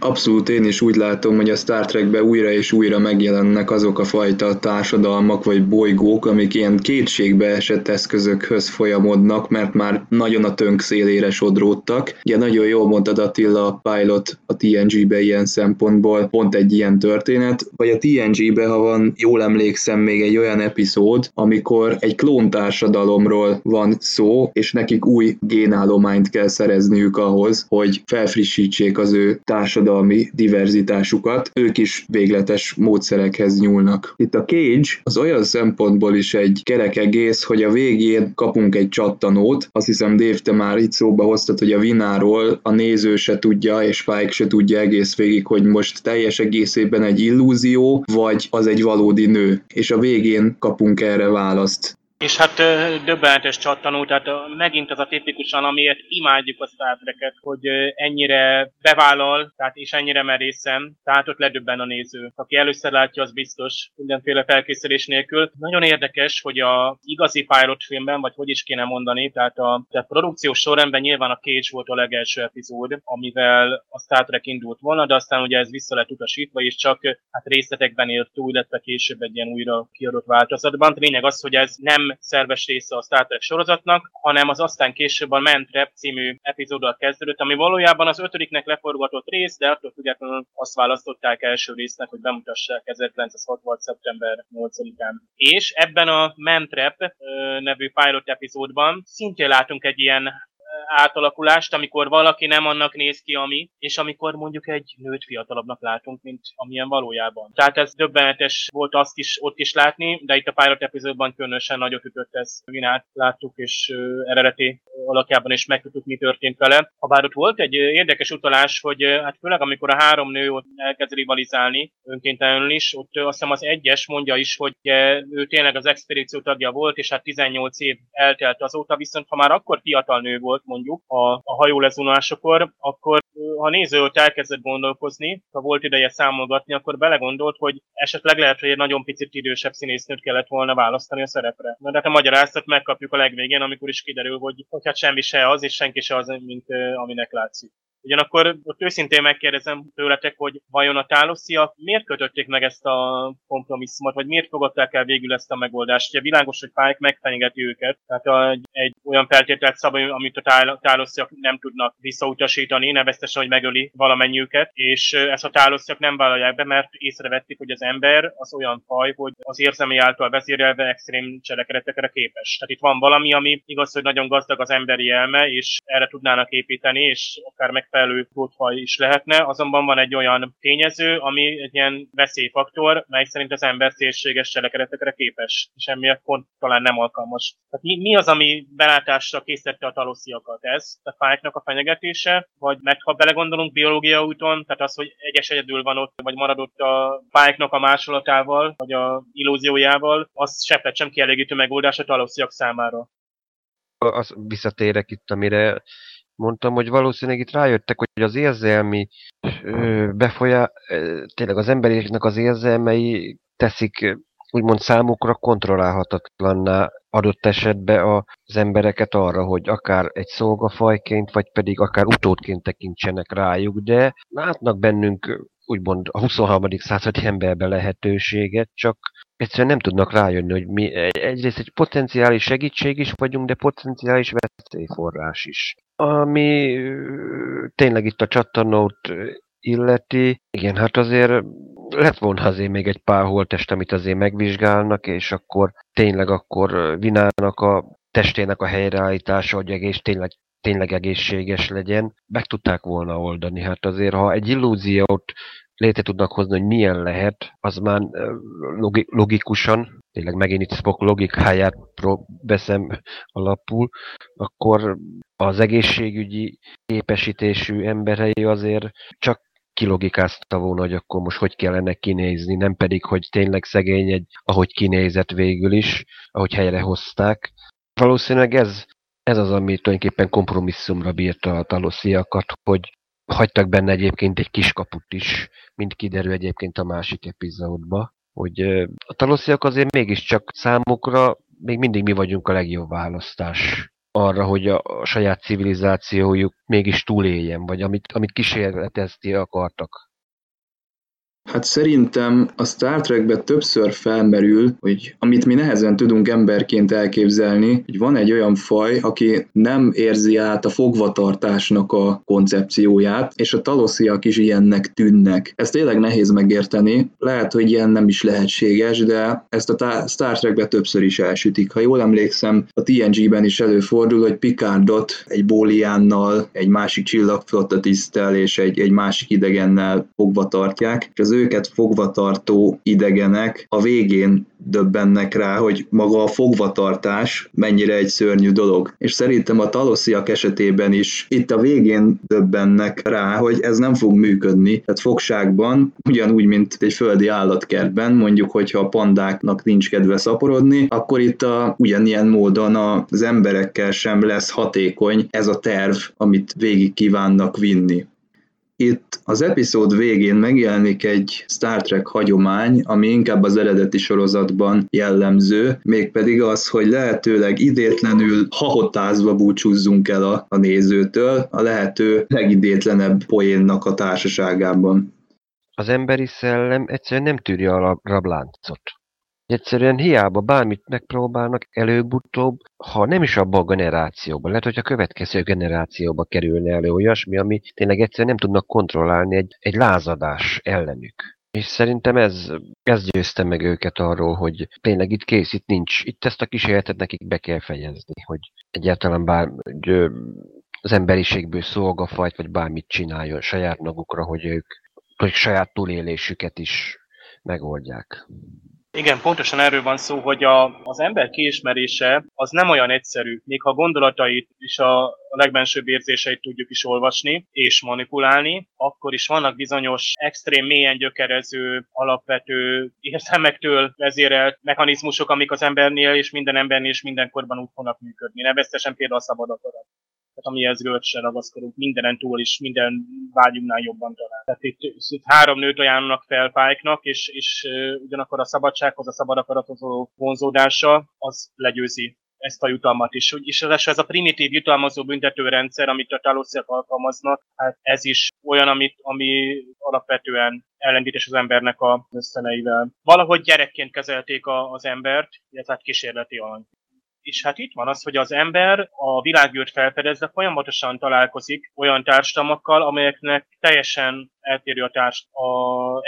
Abszolút én is úgy látom, hogy a Star Trekben újra és újra megjelennek azok a fajta társadalmak vagy bolygók, amik ilyen kétségbe esett eszközökhöz folyamodnak, mert már nagyon a tönk szélére sodródtak. Ugye nagyon jól mondtad Attila a pilot a TNG-be ilyen szempontból, pont egy ilyen történet, vagy a TNG-be, ha van, jól emlékszem, még egy olyan epizód, amikor egy klóntársadalomról van szó, és nekik új génállományt kell szerezniük ahhoz, hogy felfrissítsék az ő társadalmat társadalmi diverzitásukat, ők is végletes módszerekhez nyúlnak. Itt a Cage az olyan szempontból is egy kerek egész, hogy a végén kapunk egy csattanót, azt hiszem Dave, te már itt szóba hoztad, hogy a Vináról a néző se tudja, és Spike se tudja egész végig, hogy most teljes egészében egy illúzió, vagy az egy valódi nő. És a végén kapunk erre választ. És hát döbbenetes csattanó, tehát megint az a tipikusan, amiért imádjuk a Star hogy ennyire bevállal, tehát és ennyire merészen, tehát ott ledöbben a néző. Aki először látja, az biztos, mindenféle felkészülés nélkül. Nagyon érdekes, hogy a igazi pilot filmben, vagy hogy is kéne mondani, tehát a, tehát produkciós sorrendben nyilván a Cage volt a legelső epizód, amivel a Star Trek indult volna, de aztán ugye ez vissza lett utasítva, és csak hát részletekben ért túl, illetve később egy ilyen újra kiadott változatban. Lényeg az, hogy ez nem szerves része a Star Trek sorozatnak, hanem az aztán később a Man Trap című epizóddal kezdődött, ami valójában az ötödiknek leforgatott rész, de attól függetlenül azt választották első résznek, hogy bemutassák 1966. szeptember 8-án. És ebben a Man Trap nevű pilot epizódban szintén látunk egy ilyen átalakulást, amikor valaki nem annak néz ki, ami, és amikor mondjuk egy nőt fiatalabbnak látunk, mint amilyen valójában. Tehát ez döbbenetes volt azt is ott is látni, de itt a Pilot epizódban különösen nagyot ütött ez Vinát láttuk, és uh, eredeti alakjában is megtudtuk, mi történt vele. Habár ott volt egy érdekes utalás, hogy hát főleg amikor a három nő ott elkezd rivalizálni, önkéntelenül is, ott azt hiszem az egyes mondja is, hogy ő tényleg az expedíció tagja volt, és hát 18 év eltelt azóta, viszont ha már akkor fiatal nő volt, mondjuk a, a hajó lezunásokor, akkor ha a néző ott elkezdett gondolkozni, ha volt ideje számolgatni, akkor belegondolt, hogy esetleg lehet, hogy egy nagyon picit idősebb színésznőt kellett volna választani a szerepre. Mert hát a magyarázat megkapjuk a legvégén, amikor is kiderül, hogy, hogy hát semmi se az, és senki se az, mint aminek látszik. Ugyanakkor ott őszintén megkérdezem tőletek, hogy vajon a tálosziak miért kötötték meg ezt a kompromisszumot, vagy miért fogadták el végül ezt a megoldást? Ugye világos, hogy Pike megfenyegeti őket, tehát egy, egy olyan feltételt szab, amit a tálosziak nem tudnak visszautasítani, neveztesen, hogy megöli valamennyiüket, és ezt a tálosziak nem vállalják be, mert észrevették, hogy az ember az olyan faj, hogy az érzelmi által vezérelve extrém cselekedetekre képes. Tehát itt van valami, ami igaz, hogy nagyon gazdag az emberi elme, és erre tudnának építeni, és akár meg megfelelő kódfaj is lehetne, azonban van egy olyan tényező, ami egy ilyen veszélyfaktor, mely szerint az ember szélséges cselekedetekre képes, és emiatt pont talán nem alkalmas. Tehát mi, mi az, ami belátásra készítette a talosziakat? Ez a fájtnak a fenyegetése, vagy meg ha belegondolunk biológia úton, tehát az, hogy egyes egyedül van ott, vagy maradott a fájtnak a másolatával, vagy a illúziójával, az seppet sem kielégítő megoldás a talosziak számára. Az visszatérek itt, amire mondtam, hogy valószínűleg itt rájöttek, hogy az érzelmi befolyá, tényleg az embereknek az érzelmei teszik úgymond számukra kontrollálhatatlanná adott esetben az embereket arra, hogy akár egy szolgafajként, vagy pedig akár utódként tekintsenek rájuk, de látnak bennünk úgymond a 23. századi emberben lehetőséget, csak egyszerűen nem tudnak rájönni, hogy mi egyrészt egy potenciális segítség is vagyunk, de potenciális veszélyforrás is. Ami tényleg itt a csattanót illeti, igen, hát azért lett volna azért még egy pár holtest, amit azért megvizsgálnak, és akkor tényleg akkor Vinának a testének a helyreállítása, hogy egész tényleg tényleg egészséges legyen, meg tudták volna oldani. Hát azért, ha egy illúziót létre tudnak hozni, hogy milyen lehet, az már logikusan, tényleg megint itt Spock logikáját veszem alapul, akkor az egészségügyi képesítésű emberei azért csak kilogikázta volna, hogy akkor most hogy kellene kinézni, nem pedig, hogy tényleg szegény egy, ahogy kinézett végül is, ahogy helyre hozták. Valószínűleg ez, ez az, ami tulajdonképpen kompromisszumra bírta a talosziakat, hogy hagytak benne egyébként egy kiskaput is, mint kiderül egyébként a másik epizódba, hogy a talosziak azért mégiscsak számukra még mindig mi vagyunk a legjobb választás arra, hogy a, saját civilizációjuk mégis túléljen, vagy amit, amit kísérletezni akartak. Hát szerintem a Star Trekben többször felmerül, hogy amit mi nehezen tudunk emberként elképzelni, hogy van egy olyan faj, aki nem érzi át a fogvatartásnak a koncepcióját, és a talosziak is ilyennek tűnnek. Ezt tényleg nehéz megérteni, lehet, hogy ilyen nem is lehetséges, de ezt a Star Trekben többször is elsütik. Ha jól emlékszem, a TNG-ben is előfordul, hogy Picardot egy bóliánnal, egy másik csillagflotta tisztel és egy, egy másik idegennel fogva tartják, és az őket fogvatartó idegenek a végén döbbennek rá, hogy maga a fogvatartás mennyire egy szörnyű dolog. És szerintem a talosziak esetében is itt a végén döbbennek rá, hogy ez nem fog működni. Tehát fogságban, ugyanúgy, mint egy földi állatkertben, mondjuk, hogyha a pandáknak nincs kedve szaporodni, akkor itt a, ugyanilyen módon az emberekkel sem lesz hatékony ez a terv, amit végig kívánnak vinni. Itt az epizód végén megjelenik egy Star Trek hagyomány, ami inkább az eredeti sorozatban jellemző, mégpedig az, hogy lehetőleg idétlenül hahotázva búcsúzzunk el a, a nézőtől, a lehető legidétlenebb poénnak a társaságában. Az emberi szellem egyszerűen nem tűrje a rabláncot. Egyszerűen hiába bármit megpróbálnak előbb-utóbb, ha nem is abban a generációban, lehet, hogy a következő generációba kerülne elő olyasmi, ami tényleg egyszerűen nem tudnak kontrollálni egy, egy lázadás ellenük. És szerintem ez, ez győzte meg őket arról, hogy tényleg itt kész, itt nincs, itt ezt a kísérletet nekik be kell fejezni, hogy egyáltalán bár hogy az emberiségből szolgafajt, vagy bármit csináljon saját magukra, hogy ők hogy saját túlélésüket is megoldják. Igen, pontosan erről van szó, hogy a, az ember kiismerése az nem olyan egyszerű, még ha gondolatait és a, legbensőbb érzéseit tudjuk is olvasni és manipulálni, akkor is vannak bizonyos extrém mélyen gyökerező, alapvető érzelmektől vezérelt mechanizmusok, amik az embernél és minden embernél és mindenkorban úgy fognak működni. Neveztesen például a szabad akarat. Tehát amihez görcsre ragaszkodunk, mindenen túl is, minden vágyunknál jobban talán. Tehát itt, itt három nőt ajánlanak fel Pike-nak, és, és ugyanakkor a szabadsághoz, a szabad akaratozó vonzódása, az legyőzi ezt a jutalmat is. És ez a primitív jutalmazó büntetőrendszer, amit a talósziak alkalmaznak, hát ez is olyan, amit, ami alapvetően ellendítés az embernek a összeneivel. Valahogy gyerekként kezelték a, az embert, illetve hát kísérleti alany. És hát itt van az, hogy az ember a világűrt felfedezve folyamatosan találkozik olyan társadalmakkal, amelyeknek teljesen eltérő a társ, a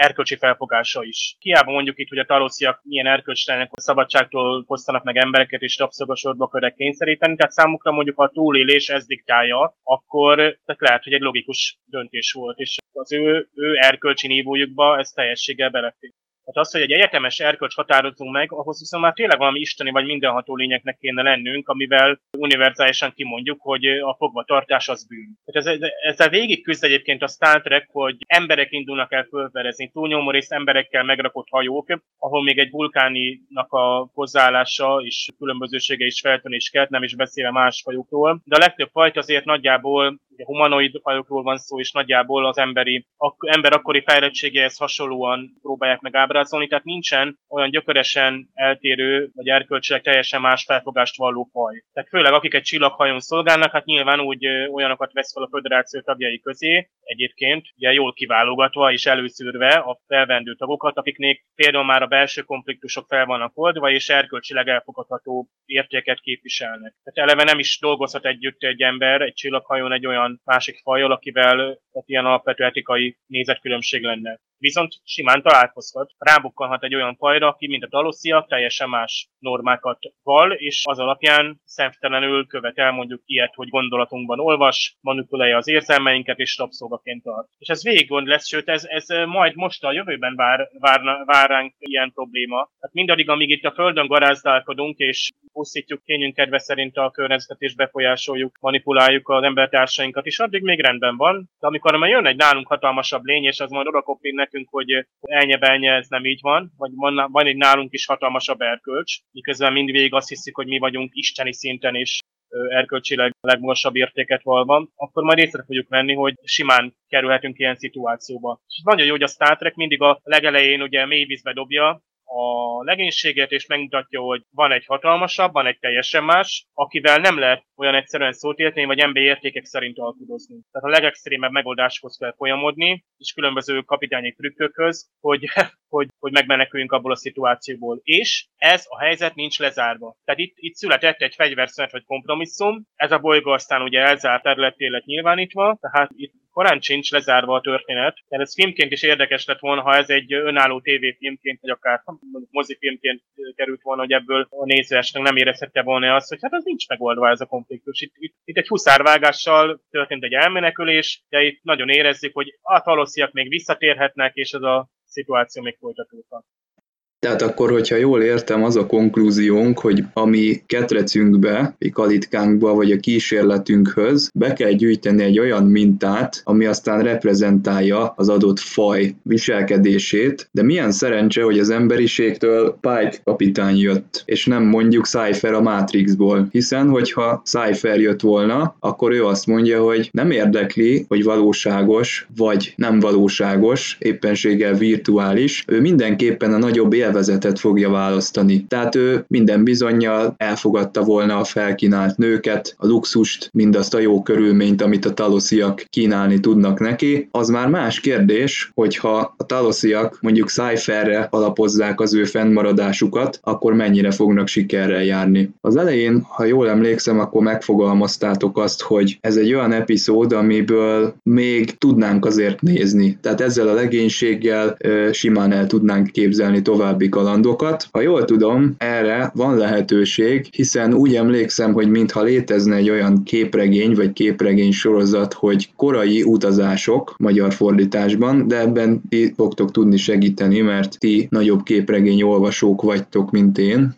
erkölcsi felfogása is. Hiába mondjuk itt, hogy a talósziak milyen erkölcstelenek, hogy szabadságtól hoztanak meg embereket és rabszolgasorba körek kényszeríteni, tehát számukra mondjuk a túlélés ez diktálja, akkor tehát lehet, hogy egy logikus döntés volt, és az ő, ő erkölcsi nívójukba ez teljességgel belefér. Tehát az, hogy egy egyetemes erkölcs határozunk meg, ahhoz viszont már tényleg valami isteni vagy mindenható lényeknek kéne lennünk, amivel univerzálisan kimondjuk, hogy a fogvatartás az bűn. Tehát ez, ezzel végig küzd egyébként a Star Trek, hogy emberek indulnak el fölverezni, túlnyomó rész emberekkel megrakott hajók, ahol még egy vulkáninak a hozzáállása és különbözősége is feltűnés kelt, nem is beszélve más fajokról. De a legtöbb fajt azért nagyjából ugye humanoid fajokról van szó, és nagyjából az emberi, ak- ember akkori fejlettségéhez hasonlóan próbálják meg ábrázolni, tehát nincsen olyan gyökeresen eltérő, vagy erkölcsileg teljesen más felfogást valló faj. Tehát főleg akik egy csillaghajón szolgálnak, hát nyilván úgy olyanokat vesz fel a föderáció tagjai közé, egyébként ugye jól kiválogatva és előszűrve a felvendő tagokat, akiknek például már a belső konfliktusok fel vannak oldva, és erkölcsileg elfogadható értéket képviselnek. Tehát eleve nem is dolgozhat együtt egy ember egy csillaghajón egy olyan másik fajjal, akivel tehát ilyen alapvető etikai nézetkülönbség lenne. Viszont simán találkozhat, rábukkanhat egy olyan fajra, aki, mint a talossziak, teljesen más normákat val, és az alapján szemtelenül követel mondjuk ilyet, hogy gondolatunkban olvas, manipulálja az érzelmeinket, és rabszolgaként tart. És ez végig gond lesz, sőt, ez, ez majd most a jövőben vár, vár, vár ránk ilyen probléma. Tehát mindaddig, amíg itt a Földön garázdálkodunk, és pusztítjuk kényünk kedve szerint a környezetet, és befolyásoljuk, manipuláljuk az embertársainkat is, addig még rendben van. De amikor már jön egy nálunk hatalmasabb lény, és az majd oda nekünk, hogy elnye ez nem így van, vagy van, van egy nálunk is hatalmasabb erkölcs, miközben mindvégig azt hiszik, hogy mi vagyunk isteni szinten és erkölcsileg legmagasabb értéket valva, akkor majd észre fogjuk venni, hogy simán kerülhetünk ilyen szituációba. És nagyon jó, hogy a Star Trek mindig a legelején ugye mély vízbe dobja, a legénységet, és megmutatja, hogy van egy hatalmasabb, van egy teljesen más, akivel nem lehet olyan egyszerűen szót érteni, vagy emberi értékek szerint alkudozni. Tehát a legextrémebb megoldáshoz kell folyamodni, és különböző kapitányi trükkökhöz, hogy, hogy, hogy megmeneküljünk abból a szituációból. És ez a helyzet nincs lezárva. Tehát itt, itt született egy fegyverszünet vagy kompromisszum, ez a bolygó aztán ugye elzárt területé lett nyilvánítva, tehát itt korán sincs lezárva a történet, mert ez filmként is érdekes lett volna, ha ez egy önálló tévéfilmként, vagy akár mozifilmként került volna, hogy ebből a nézőesnek nem érezhette volna azt, hogy hát az nincs megoldva ez a konfliktus. Itt, itt, itt egy huszárvágással történt egy elmenekülés, de itt nagyon érezzük, hogy a talosziak még visszatérhetnek, és ez a szituáció még folytatódhat. Tehát akkor, hogyha jól értem, az a konklúziónk, hogy a mi ketrecünkbe, a kalitkánkba, vagy a kísérletünkhöz be kell gyűjteni egy olyan mintát, ami aztán reprezentálja az adott faj viselkedését, de milyen szerencse, hogy az emberiségtől Pike kapitány jött, és nem mondjuk Cypher a Matrixból, hiszen hogyha Cypher jött volna, akkor ő azt mondja, hogy nem érdekli, hogy valóságos, vagy nem valóságos, éppenséggel virtuális, ő mindenképpen a nagyobb él élvezetet fogja választani. Tehát ő minden bizonyal elfogadta volna a felkínált nőket, a luxust, mindazt a jó körülményt, amit a talosziak kínálni tudnak neki. Az már más kérdés, hogyha a talosziak mondjuk Cypherre alapozzák az ő fennmaradásukat, akkor mennyire fognak sikerrel járni. Az elején, ha jól emlékszem, akkor megfogalmaztátok azt, hogy ez egy olyan epizód, amiből még tudnánk azért nézni. Tehát ezzel a legénységgel simán el tudnánk képzelni tovább további kalandokat. Ha jól tudom, erre van lehetőség, hiszen úgy emlékszem, hogy mintha létezne egy olyan képregény vagy képregény sorozat, hogy korai utazások magyar fordításban, de ebben ti fogtok tudni segíteni, mert ti nagyobb képregény olvasók vagytok, mint én.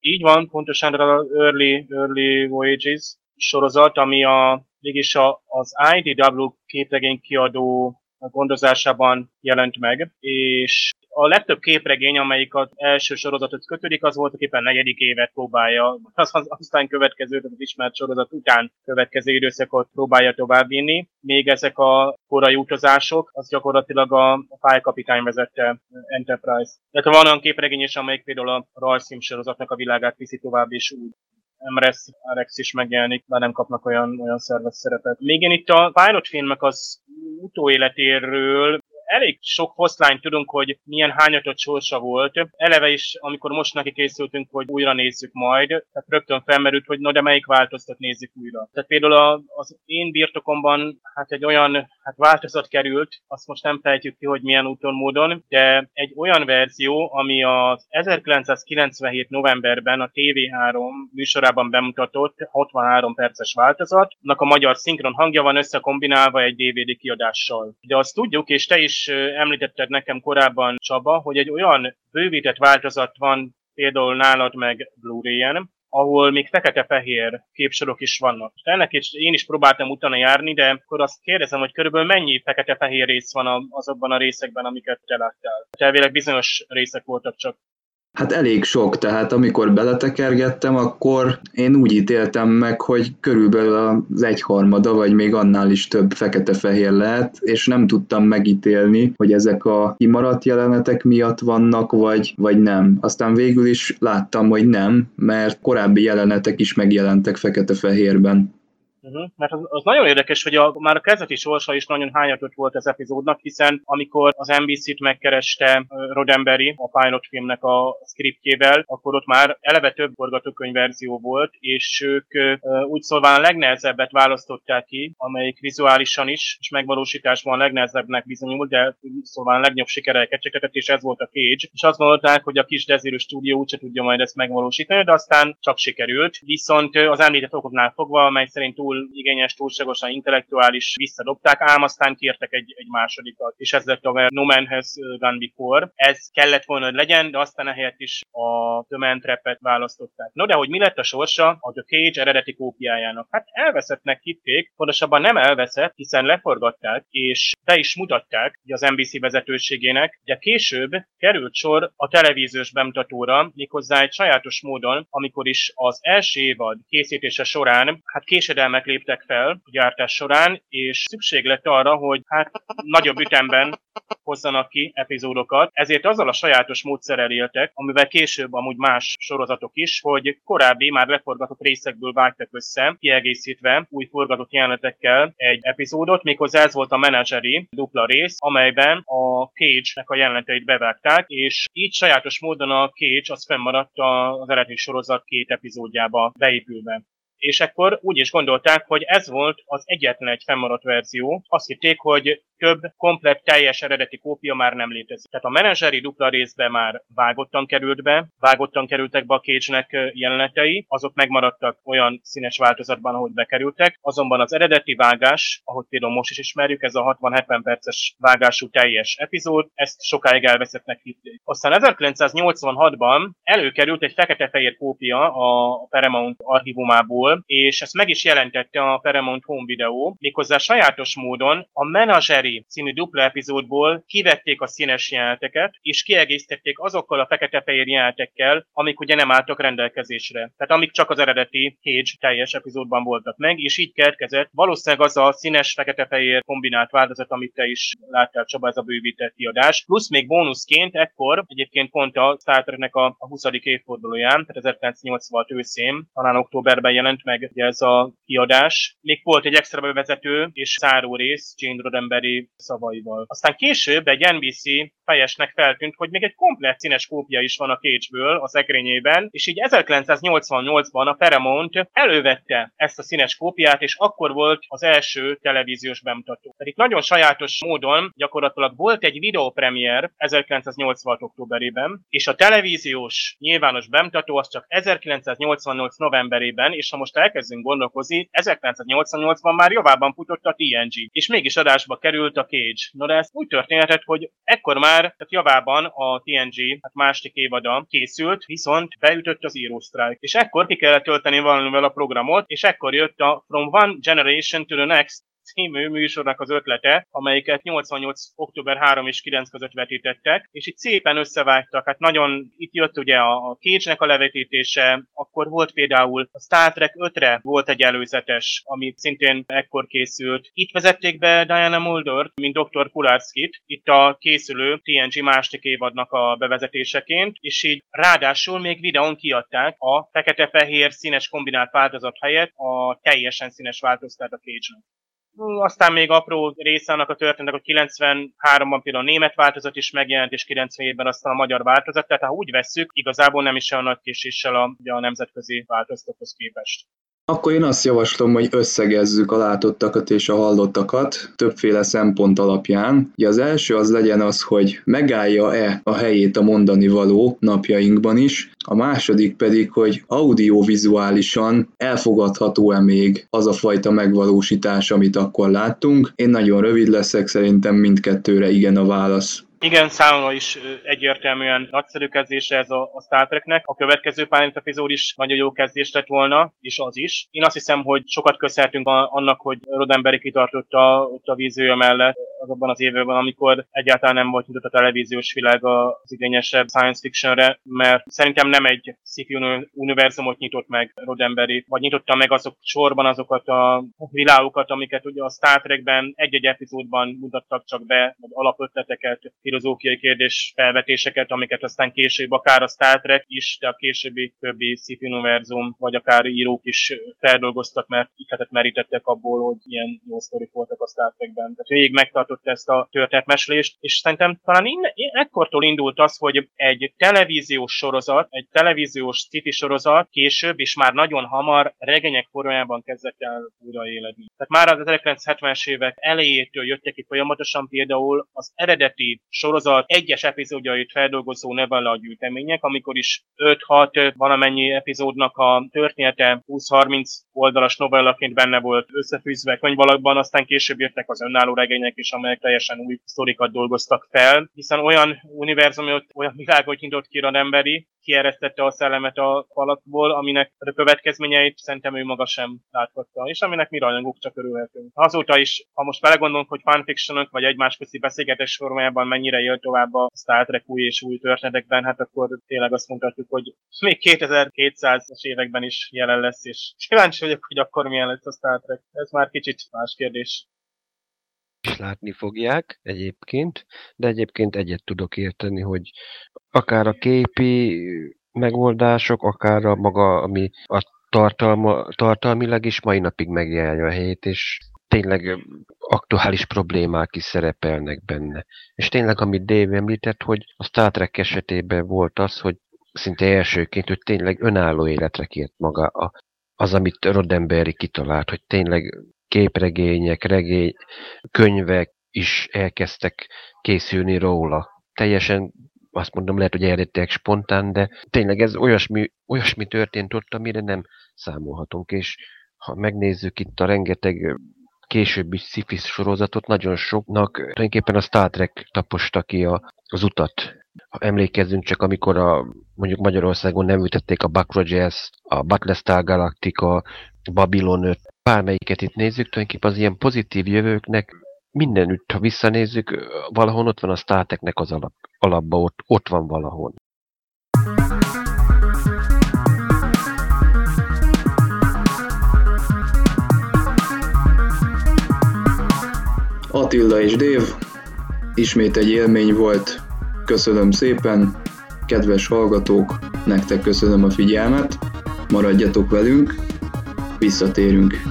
Így van, pontosan az Early, Early Voyages sorozat, ami a, mégis a, az IDW képregény kiadó gondozásában jelent meg, és a legtöbb képregény, amelyik az első sorozatot kötődik, az volt, éppen negyedik évet próbálja, az, az, aztán következő, az ismert sorozat után következő időszakot próbálja továbbvinni. Még ezek a korai utazások, az gyakorlatilag a fájkapitány vezette Enterprise. Tehát van olyan képregény is, amelyik például a rajzfilm sorozatnak a világát viszi tovább, és úgy Emresz Alex is megjelenik, már nem kapnak olyan, olyan szerves szerepet. Még én itt a pilot filmek az utóéletéről elég sok hoszlány tudunk, hogy milyen hányatott sorsa volt. Eleve is, amikor most neki készültünk, hogy újra nézzük majd, tehát rögtön felmerült, hogy no, de melyik változtat nézzük újra. Tehát például az én birtokomban hát egy olyan hát változat került, azt most nem fejtjük ki, hogy milyen úton, módon, de egy olyan verzió, ami az 1997 novemberben a TV3 műsorában bemutatott 63 perces változat, a magyar szinkron hangja van összekombinálva egy DVD kiadással. De azt tudjuk, és te is is említetted nekem korábban, Csaba, hogy egy olyan bővített változat van például nálad meg Blu-ray-en, ahol még fekete-fehér képsorok is vannak. Ennek is én is próbáltam utána járni, de akkor azt kérdezem, hogy körülbelül mennyi fekete-fehér rész van azokban a részekben, amiket te láttál. Elvileg bizonyos részek voltak csak. Hát elég sok, tehát amikor beletekergettem, akkor én úgy ítéltem meg, hogy körülbelül az egyharmada, vagy még annál is több fekete-fehér lehet, és nem tudtam megítélni, hogy ezek a kimaradt jelenetek miatt vannak, vagy, vagy nem. Aztán végül is láttam, hogy nem, mert korábbi jelenetek is megjelentek fekete-fehérben. Uh-huh. Mert az, az nagyon érdekes, hogy a, már a kezdeti sorsa is nagyon hányatott volt az epizódnak, hiszen amikor az NBC-t megkereste Roddenberry a pilot filmnek a scriptjével, akkor ott már eleve több forgatókönyvverzió volt, és ők úgy szólván a legnehezebbet választották ki, amelyik vizuálisan is, és megvalósításban a legnehezebbnek bizonyult, de úgy szólván a legnagyobb sikereket cseket, és ez volt a Cage. És azt gondolták, hogy a kis dezírő stúdió úgyse tudja majd ezt megvalósítani, de aztán csak sikerült. Viszont az említett okoknál fogva, amely szerint túl túl igényes, túlságosan intellektuális visszadobták, ám aztán kértek egy, egy másodikat, és ez lett a No Man Has Gone Before. Ez kellett volna, hogy legyen, de aztán ehelyett is a The választották. No, de hogy mi lett a sorsa a The Cage eredeti kópiájának? Hát elveszettnek hitték, pontosabban nem elveszett, hiszen leforgatták, és be is mutatták az NBC vezetőségének, de később került sor a televíziós bemutatóra, méghozzá egy sajátos módon, amikor is az első évad készítése során hát késedelmek léptek fel a gyártás során, és szükség lett arra, hogy hát nagyobb ütemben hozzanak ki epizódokat, ezért azzal a sajátos módszerrel éltek, amivel később amúgy más sorozatok is, hogy korábbi már leforgatott részekből vágtak össze, kiegészítve új forgatott jelenetekkel egy epizódot, méghozzá ez volt a menedzseri dupla rész, amelyben a Cage-nek a jeleneteit bevágták, és így sajátos módon a Cage az fennmaradt az eredeti sorozat két epizódjába beépülve és akkor úgy is gondolták, hogy ez volt az egyetlen egy fennmaradt verzió. Azt hitték, hogy több komplett teljes eredeti kópia már nem létezik. Tehát a menedzseri dupla részbe már vágottan került be, vágottan kerültek be a cage jelenetei, azok megmaradtak olyan színes változatban, ahogy bekerültek, azonban az eredeti vágás, ahogy például most is ismerjük, ez a 60-70 perces vágású teljes epizód, ezt sokáig elveszettnek hitték. Aztán 1986-ban előkerült egy fekete-fehér kópia a Paramount archívumából, és ezt meg is jelentette a Paramount Home Video, méghozzá sajátos módon a Harry című dupla epizódból kivették a színes jeleneteket, és kiegészítették azokkal a fekete-fehér jelenetekkel, amik ugye nem álltak rendelkezésre. Tehát amik csak az eredeti Cage teljes epizódban voltak meg, és így keletkezett valószínűleg az a színes fekete-fehér kombinált változat, amit te is láttál Csaba, ez a bővített kiadás. Plusz még bónuszként ekkor, egyébként pont a Star Treknek a, a 20. évfordulóján, tehát 1986 őszén, talán októberben jelent meg ugye ez a kiadás. Még volt egy extra bevezető és záró rész Jane Roddenberry szavaival. Aztán később egy NBC fejesnek feltűnt, hogy még egy komplet színes kópia is van a Cage-ből a szekrényében, és így 1988-ban a Paramount elővette ezt a színes kópiát, és akkor volt az első televíziós bemutató. Pedig nagyon sajátos módon gyakorlatilag volt egy videópremier 1986. októberében, és a televíziós nyilvános bemutató az csak 1988 novemberében, és ha most elkezdünk gondolkozni, 1988-ban már javában futott a TNG, és mégis adásba került a Cage. No de ez úgy történhetett, hogy ekkor már, tehát javában a TNG, hát másik évada készült, viszont beütött az írósztrájk. És ekkor ki kellett tölteni valamivel a programot, és ekkor jött a From One Generation to the Next című műsornak az ötlete, amelyiket 88. október 3 és 9 között vetítettek, és itt szépen összevágtak. Hát nagyon itt jött ugye a, a Cage-nek a levetítése, akkor volt például a Star Trek 5-re volt egy előzetes, ami szintén ekkor készült. Itt vezették be Diana Mulder, mint Dr. Kularskit, itt a készülő TNG második évadnak a bevezetéseként, és így ráadásul még videón kiadták a fekete-fehér színes kombinált változat helyett a teljesen színes változtat a cage aztán még apró része annak a történetnek, hogy 93-ban például a német változat is megjelent, és 97-ben aztán a magyar változat, tehát ha úgy vesszük, igazából nem is olyan nagy késéssel a, a nemzetközi változatokhoz képest. Akkor én azt javaslom, hogy összegezzük a látottakat és a hallottakat többféle szempont alapján. Ugye az első az legyen az, hogy megállja-e a helyét a mondani való napjainkban is, a második pedig, hogy audiovizuálisan elfogadható-e még az a fajta megvalósítás, amit akkor láttunk. Én nagyon rövid leszek, szerintem mindkettőre igen a válasz. Igen, számomra is egyértelműen nagyszerű kezdése ez a, a Star Treknek. A következő pár epizód is nagyon jó kezdés lett volna, és az is. Én azt hiszem, hogy sokat köszönhetünk annak, hogy Roddenberry kitartotta ott a vízője mellett azokban az években, amikor egyáltalán nem volt nyitott a televíziós világ az igényesebb science fictionre, mert szerintem nem egy sci univerzumot nyitott meg Roddenberry, vagy nyitotta meg azok sorban azokat a világokat, amiket ugye a Star Trekben egy-egy epizódban mutattak csak be, vagy alapötleteket, filozófiai kérdés felvetéseket, amiket aztán később akár a Star Trek is, de a későbbi többi sci vagy akár írók is feldolgoztak, mert ikletet merítettek abból, hogy ilyen jó sztorik voltak a Star Trekben. Tehát végig megtartott ezt a történetmeslést, és szerintem talán innen, ekkortól indult az, hogy egy televíziós sorozat, egy televíziós sci sorozat később, és már nagyon hamar regények formájában kezdett el újraéledni. Tehát már az 1970-es évek elejétől jöttek ki folyamatosan például az eredeti sorozat egyes epizódjait feldolgozó novella gyűjtemények, amikor is 5-6 valamennyi epizódnak a története 20-30 oldalas novellaként benne volt összefűzve könyvalakban, aztán később jöttek az önálló regények is, amelyek teljesen új sztorikat dolgoztak fel, hiszen olyan univerzumot, olyan világot nyitott ki emberi, kieresztette a szellemet a falakból, aminek a következményeit szerintem ő maga sem láthatta, és aminek mi rajongók csak örülhetünk. Azóta is, ha most belegondolunk, hogy fanfictionok vagy egymás közti beszélgetés formájában mennyire jön tovább a Star Trek új és új történetekben, hát akkor tényleg azt mondhatjuk, hogy még 2200-as években is jelen lesz, és kíváncsi vagyok, hogy akkor milyen lesz a Star Trek. Ez már kicsit más kérdés is látni fogják egyébként, de egyébként egyet tudok érteni, hogy akár a képi megoldások, akár a maga, ami a tartalma, tartalmilag is mai napig megjárja a helyét, és tényleg aktuális problémák is szerepelnek benne. És tényleg, amit Dave említett, hogy a Star Trek esetében volt az, hogy szinte elsőként, hogy tényleg önálló életre kért maga a, az, amit Roddenberry kitalált, hogy tényleg képregények, regény, könyvek is elkezdtek készülni róla. Teljesen azt mondom, lehet, hogy eredetileg spontán, de tényleg ez olyasmi, olyasmi történt ott, amire nem számolhatunk, és ha megnézzük itt a rengeteg későbbi sci sorozatot, nagyon soknak tulajdonképpen a Star Trek taposta ki a, az utat. Ha emlékezzünk csak, amikor a, mondjuk Magyarországon nem ütették a Buck Rogers, a Battlestar Galactica, Babylon 5, bármelyiket itt nézzük, tulajdonképpen az ilyen pozitív jövőknek mindenütt, ha visszanézzük, valahol ott van a Star Trek-nek az alap, alapba, ott, ott van valahol. Attila és Dév, ismét egy élmény volt. Köszönöm szépen, kedves hallgatók, nektek köszönöm a figyelmet, maradjatok velünk, visszatérünk.